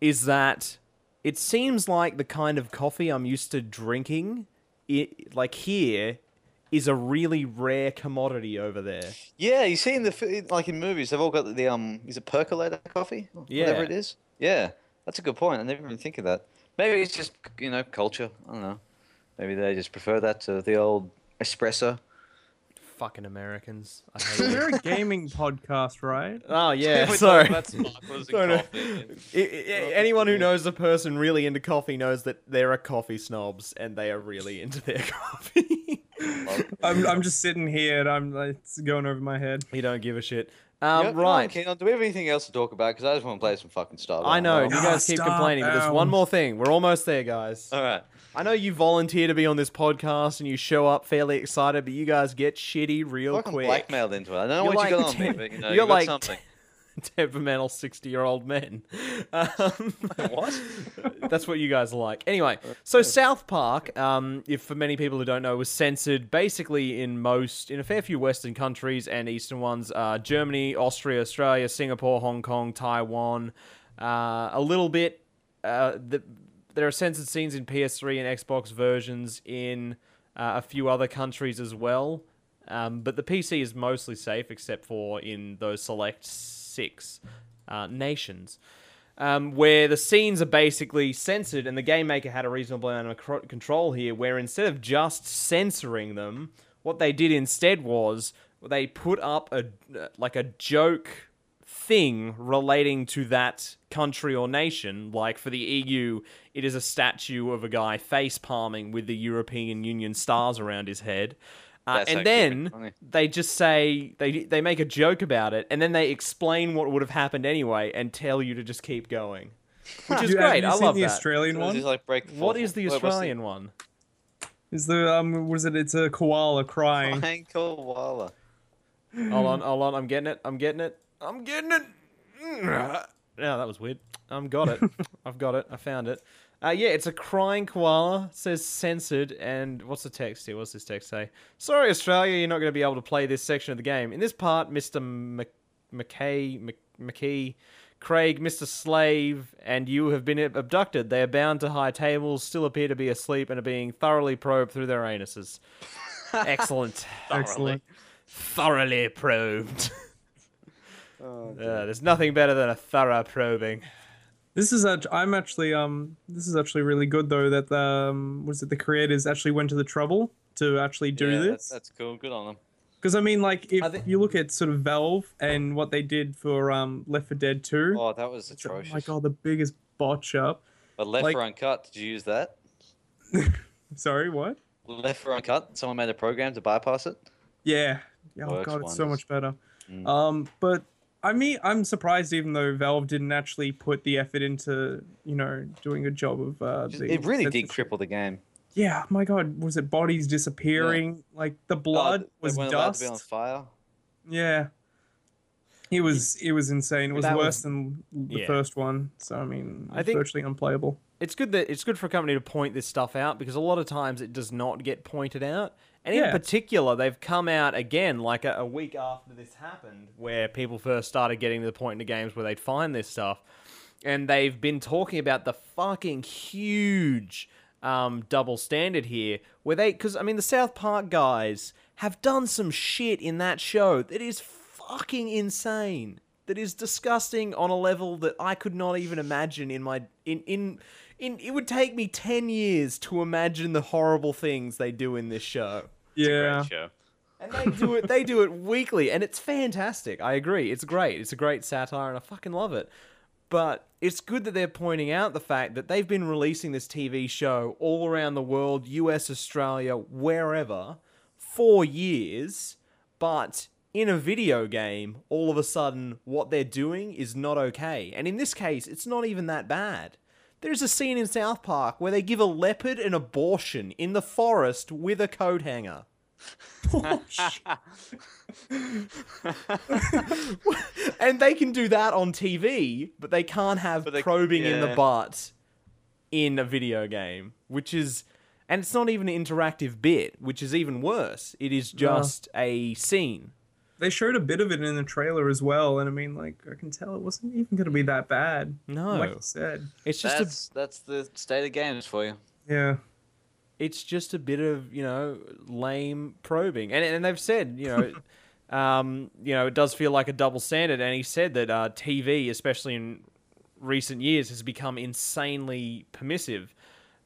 is that it seems like the kind of coffee i'm used to drinking it, like here is a really rare commodity over there Yeah, you see in the like in movies, they've all got the um, is it percolator coffee? Yeah. Whatever it is. Yeah, that's a good point. I never even think of that. Maybe it's just you know culture. I don't know. Maybe they just prefer that to the old espresso. fucking americans i So hate we're it a *laughs* gaming podcast, right? oh yeah *laughs* sorry talking about sparklers *laughs* and Sorry, no. coffee. I- I- anyone who knows a person really into coffee knows that there are coffee snobs and they are really into their coffee. *laughs* I'm, I'm just sitting here and I'm like, it's going over my head. you don't give a shit. Um, Yep, no, right. Keanon, do we have anything else to talk about? Because I just want to play some fucking Star Wars. I know, you guys keep stop, complaining, but there's one Al. more thing. We're almost there, guys. All right. I know you volunteer to be on this podcast and you show up fairly excited, but you guys get shitty real Fucking quick. blackmailed into it. I don't know You're what you like got on me, *laughs* but you know, you're you got like something. *laughs* *laughs* Temperamental 60 year old men. Um, *laughs* What? That's what you guys are like. Anyway, so South Park, um, if for many people who don't know, was censored basically in most, in a fair few Western countries and Eastern ones uh, Germany, Austria, Australia, Singapore, Hong Kong, Taiwan, uh, a little bit. Uh, the, there are censored scenes in PS3 and Xbox versions in uh, a few other countries as well. Um, but the PC is mostly safe, except for in those select six uh, nations um, where the scenes are basically censored, and the game maker had a reasonable amount of control here, where instead of just censoring them, what they did instead was they put up a like a joke thing relating to that country or nation. Like for the EU, it is a statue of a guy face palming with the European Union stars around his head. Uh, and then they just say they they make a joke about it, and then they explain what would have happened anyway, and tell you to just keep going, which is You- have great. you I seen love the that. Australian So one? is like break What fourth- is the wait, Australian one? Is the um was it? It's a koala crying. Flying koala. Hold on, hold on. I'm getting it. I'm getting it. I'm getting it. Yeah, that was weird. I'm got it. *laughs* I've got it. I found it. Uh, yeah, it's a crying koala. It says censored. And what's the text here? What's this text say? Sorry, Australia, you're not going to be able to play this section of the game. In this part, Mr. Mc- McKay, Mc- McKee, Craig, Mr. Slave, and you have been abducted. They are bound to high tables, still appear to be asleep, and are being thoroughly probed through their anuses. *laughs* Excellent. Excellent. thoroughly probed. *laughs* Uh, there's nothing better than a thorough probing. This is act- I'm actually um this is actually really good though that um was it the creators actually went to the trouble to actually do Yeah, this That's, that's cool. Good on them. because I mean like if I you look at sort of Valve and what they did for um Left 4 Dead 2 Oh, that was it's, oh atrocious. my god the biggest botch up But Left like- for Uncut, did you use that? *laughs* sorry what Left for Uncut, someone made a program to bypass it. yeah oh Works god it's so much better Mm. um but I mean I'm surprised even though Valve didn't actually put the effort into you know doing a job of uh the It really did censorship. cripple the game. yeah my god was it bodies disappearing like the blood Oh, they was weren't to dust be on fire. Yeah. It was it was insane. It was That worse was- than the yeah. first one. So I mean, I it's think- virtually unplayable. It's good that it's good for a company to point this stuff out because a lot of times it does not get pointed out. And in particular, they've come out again like a, a week after this happened, where people first started getting to the point in the games where they'd find this stuff, and they've been talking about the fucking huge um, double standard here, where they because I mean the South Park guys have done some shit in that show that is fucking insane. That is disgusting on a level that I could not even imagine in my in in in. It would take me ten years to imagine the horrible things they do in this show. Yeah. Great show. And they do it. They do it weekly, and it's fantastic. I agree. It's great. It's a great satire, and I fucking love it. But it's good that they're pointing out the fact that they've been releasing this TV show all around the world, US, Australia, wherever, for years. But in a video game, all of a sudden, what they're doing is not okay. And in this case, it's not even that bad. There's a scene in South Park where they give a leopard an abortion in the forest with a coat hanger. *laughs* and they can do that on TV, but they can't have they- probing in the butt in a video game, which is, and it's not even an interactive bit, which is even worse. It is just a scene. They showed a bit of it in the trailer as well, and I mean, like, I can tell it wasn't even going to be that bad. No. Like you said. It's just a That's that's the state of games for you. Yeah. it's just a bit of you know lame probing, and and they've said you know, *laughs* um, you know it does feel like a double standard, and he said that uh, TV, especially in recent years, has become insanely permissive,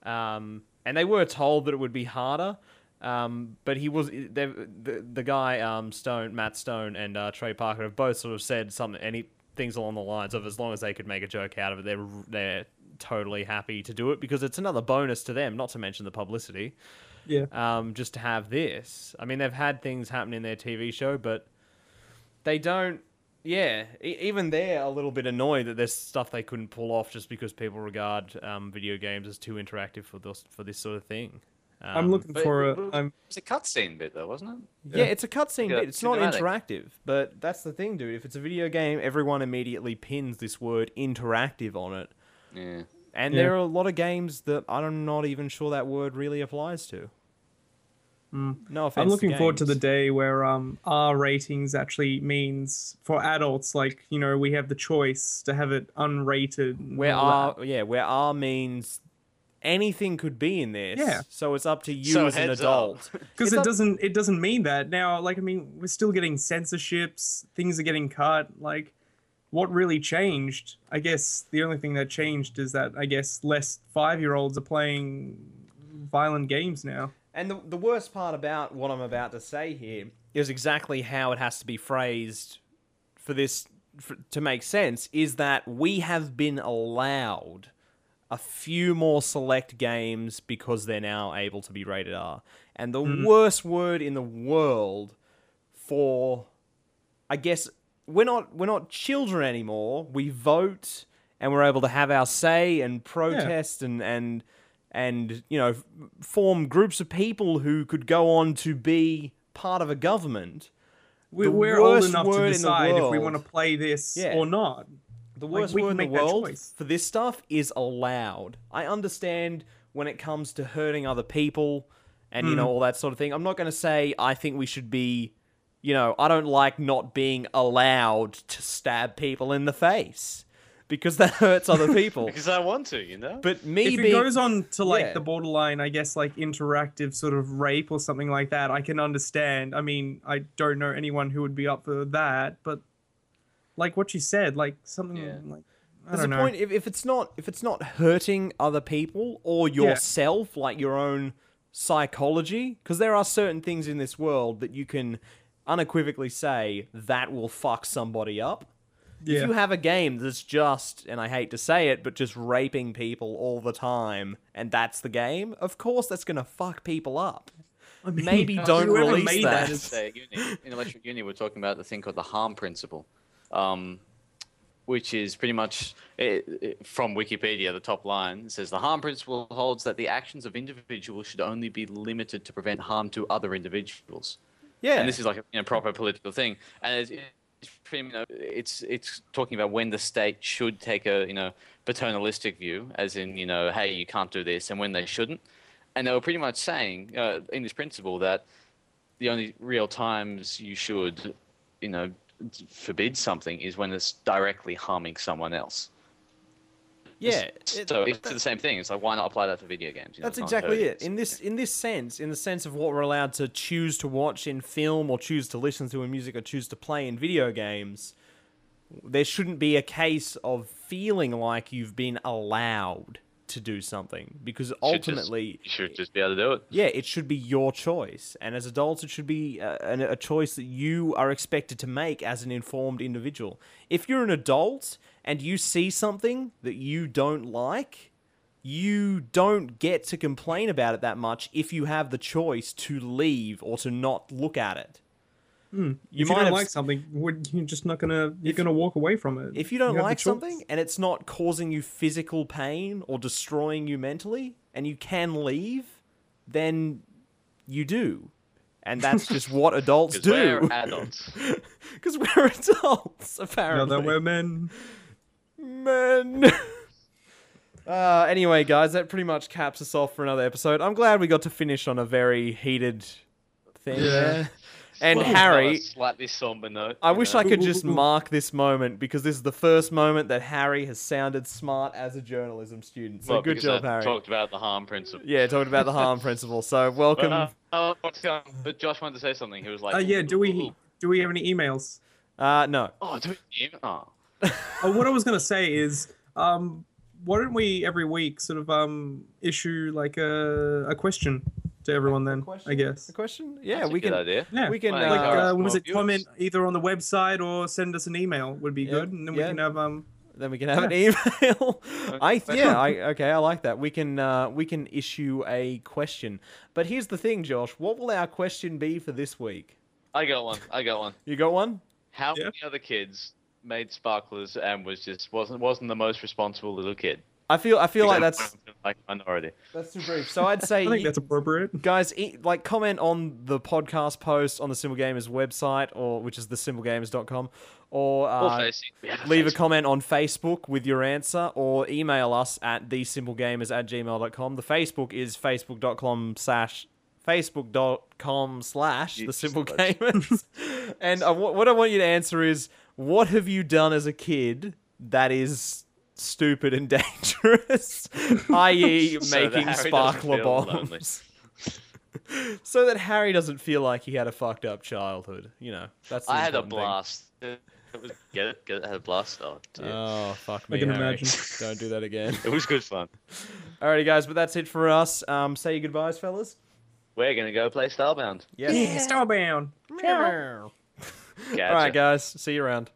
um, and they were told that it would be harder. Um, but he was the the guy um, Stone, Matt Stone, and uh, Trey Parker have both sort of said something, any things along the lines of as long as they could make a joke out of it, they're they're totally happy to do it because it's another bonus to them. Not to mention the publicity Yeah. um, just to have this. I mean, they've had things happen in their TV show, but they don't. Yeah, e- even they're a little bit annoyed that there's stuff they couldn't pull off just because people regard um, video games as too interactive for this for this sort of thing. Um, I'm looking but for it a. was- I'm. It's a cutscene bit though, wasn't it? Yeah, it's a cutscene Yeah, bit. It's not interactive, but that's the thing, dude. If it's a video game, everyone immediately pins this word interactive on it. Yeah. And Yeah. there are a lot of games that I'm not even sure that word really applies to. No offense. I'm looking forward to the day where um R ratings actually means for adults, like you know, we have the choice to have it unrated. where all R that. yeah, where R means anything could be in this. Yeah. So it's up to you So as an adult. *laughs* because it up- doesn't it doesn't mean that now like i mean we're still getting censorships things are getting cut like what really changed i guess the only thing that changed is that i guess less five year olds are playing violent games now And the, the worst part about what I'm about to say here is exactly how it has to be phrased for this for, to make sense is that we have been allowed a few more select games because they're now able to be rated R. And the mm-hmm. worst word in the world for I guess we're not we're not children anymore. We vote and we're able to have our say and protest and and and you know form groups of people who could go on to be part of a government. We, The we're old enough to decide if we want to play this Yeah. or not. The worst we word in the world choice. for this stuff is allowed. I understand when it comes to hurting other people and you know Hmm. all that sort of thing. I'm not going to say I think we should be, you know, I don't like not being allowed to stab people in the face because *laughs* that hurts other *laughs* people. Because I want to, you know. but me if it being goes on to like Yeah. the borderline, I guess like interactive sort of rape or something like that, I can understand. I mean, I don't know anyone who would be up for that, but like what you said, like something Yeah. like I There's a know. point if, if it's not if it's not hurting other people or yourself, like your own psychology, because there are certain things in this world that you can unequivocally say that will fuck somebody up. yeah. If you have a game that's just, and I hate to say it, but just raping people all the time, and that's the game, of course that's gonna fuck people up. I mean, maybe *laughs* don't release that. that. is- Say, uni, in electric uni, we're talking about the thing called the harm principle, um, which is pretty much it, it- from Wikipedia. The top line says the harm principle holds that the actions of individuals should only be limited to prevent harm to other individuals. Yeah. and this is like a you know, proper political thing. And it's, it's, pretty, you know, it's it's talking about when the state should take a you know paternalistic view, as in you know, hey, you can't do this, and when they shouldn't. And they were pretty much saying uh, in this principle that the only real times you should, you know, forbid something is when it's directly harming someone else. yeah. it- So it's the same thing. It's like why not apply that to video games? You know, That's exactly it. In this in this sense, in the sense of what we're allowed to choose to watch in film or choose to listen to in music or choose to play in video games, there shouldn't be a case of feeling like you've been allowed to do something because You should just- ultimately you should just be able to do it. yeah, it should be your choice. And as adults, it should be uh, a, a, a choice that you are expected to make as an informed individual. If you're an adult and you see something that you don't like, you don't get to complain about it that much if you have the choice to leave or to not look at it. You if you might don't have like something, you're just not gonna you're gonna walk away from it. if you don't have the like something and it's not causing you physical pain or destroying you mentally and you can leave, then you do. And that's just *laughs* what adults Because do. *laughs* we're adults. Because we're adults, now apparently. that we're men. Men. *laughs* uh, anyway, guys, that pretty much caps us off for another episode. I'm glad we got to finish on a very heated thing. Yeah. There. And Well, Harry, slightly somber note. I wish know. I could just ooh, ooh. mark this moment because this is the first moment that Harry has sounded smart as a journalism student. So Well, good job, I Harry. Talked about the harm principle. Yeah, talked about the harm *laughs* principle. So welcome. Uh, uh, what's going but Josh wanted to say something. He was like, Uh, yeah. Do we do we have any emails? Uh, no. Oh, do we? Oh. *laughs* Oh, what I was gonna say is, um, why don't we every week sort of um issue like a a question to everyone then? I guess. A question? Yeah, That's a we good can. idea. Yeah. We can. Like, Like, uh, uh, well, was it viewers- comment either on the website or send us an email would be Yeah, good, and then we yeah. can have um. then we can have an email. *laughs* I yeah, I okay, I like that. We can uh, we can issue a question. But here's the thing, Josh. What will our question be for this week? I got one. I got one. You got one? How Yeah. many other kids made sparklers and was just wasn't wasn't the most responsible little kid? I feel I feel like that's I'm like minority. that's too brief. So I'd *laughs* say I think that's appropriate. guys e- like comment on the podcast post on the Simple Gamers website or which is thesimplegamers.com or Or uh, face. Yeah, leave a face it. comment on Facebook with your answer or email us at thesimplegamers at gmail.com. The Facebook is facebook.com slash facebook.com slash the simple gamers. *laughs* and uh, what, what I want you to answer is what have you done as a kid that is stupid and *laughs* dangerous, *laughs* i.e., *laughs* So making Harry sparkler bombs? so that Harry doesn't feel like he had a fucked up childhood. You know, that's I had a important thing. blast. It was, get it? Get it? I had a blast. Oh, dear. Oh fuck me! I can Harry. imagine. Don't do that again. it was good fun. Alrighty, guys, but that's it for us. Um, say your goodbyes, fellas. We're gonna go play Starbound. Yes. Yeah, Starbound. All Gotcha. right, guys. See you around.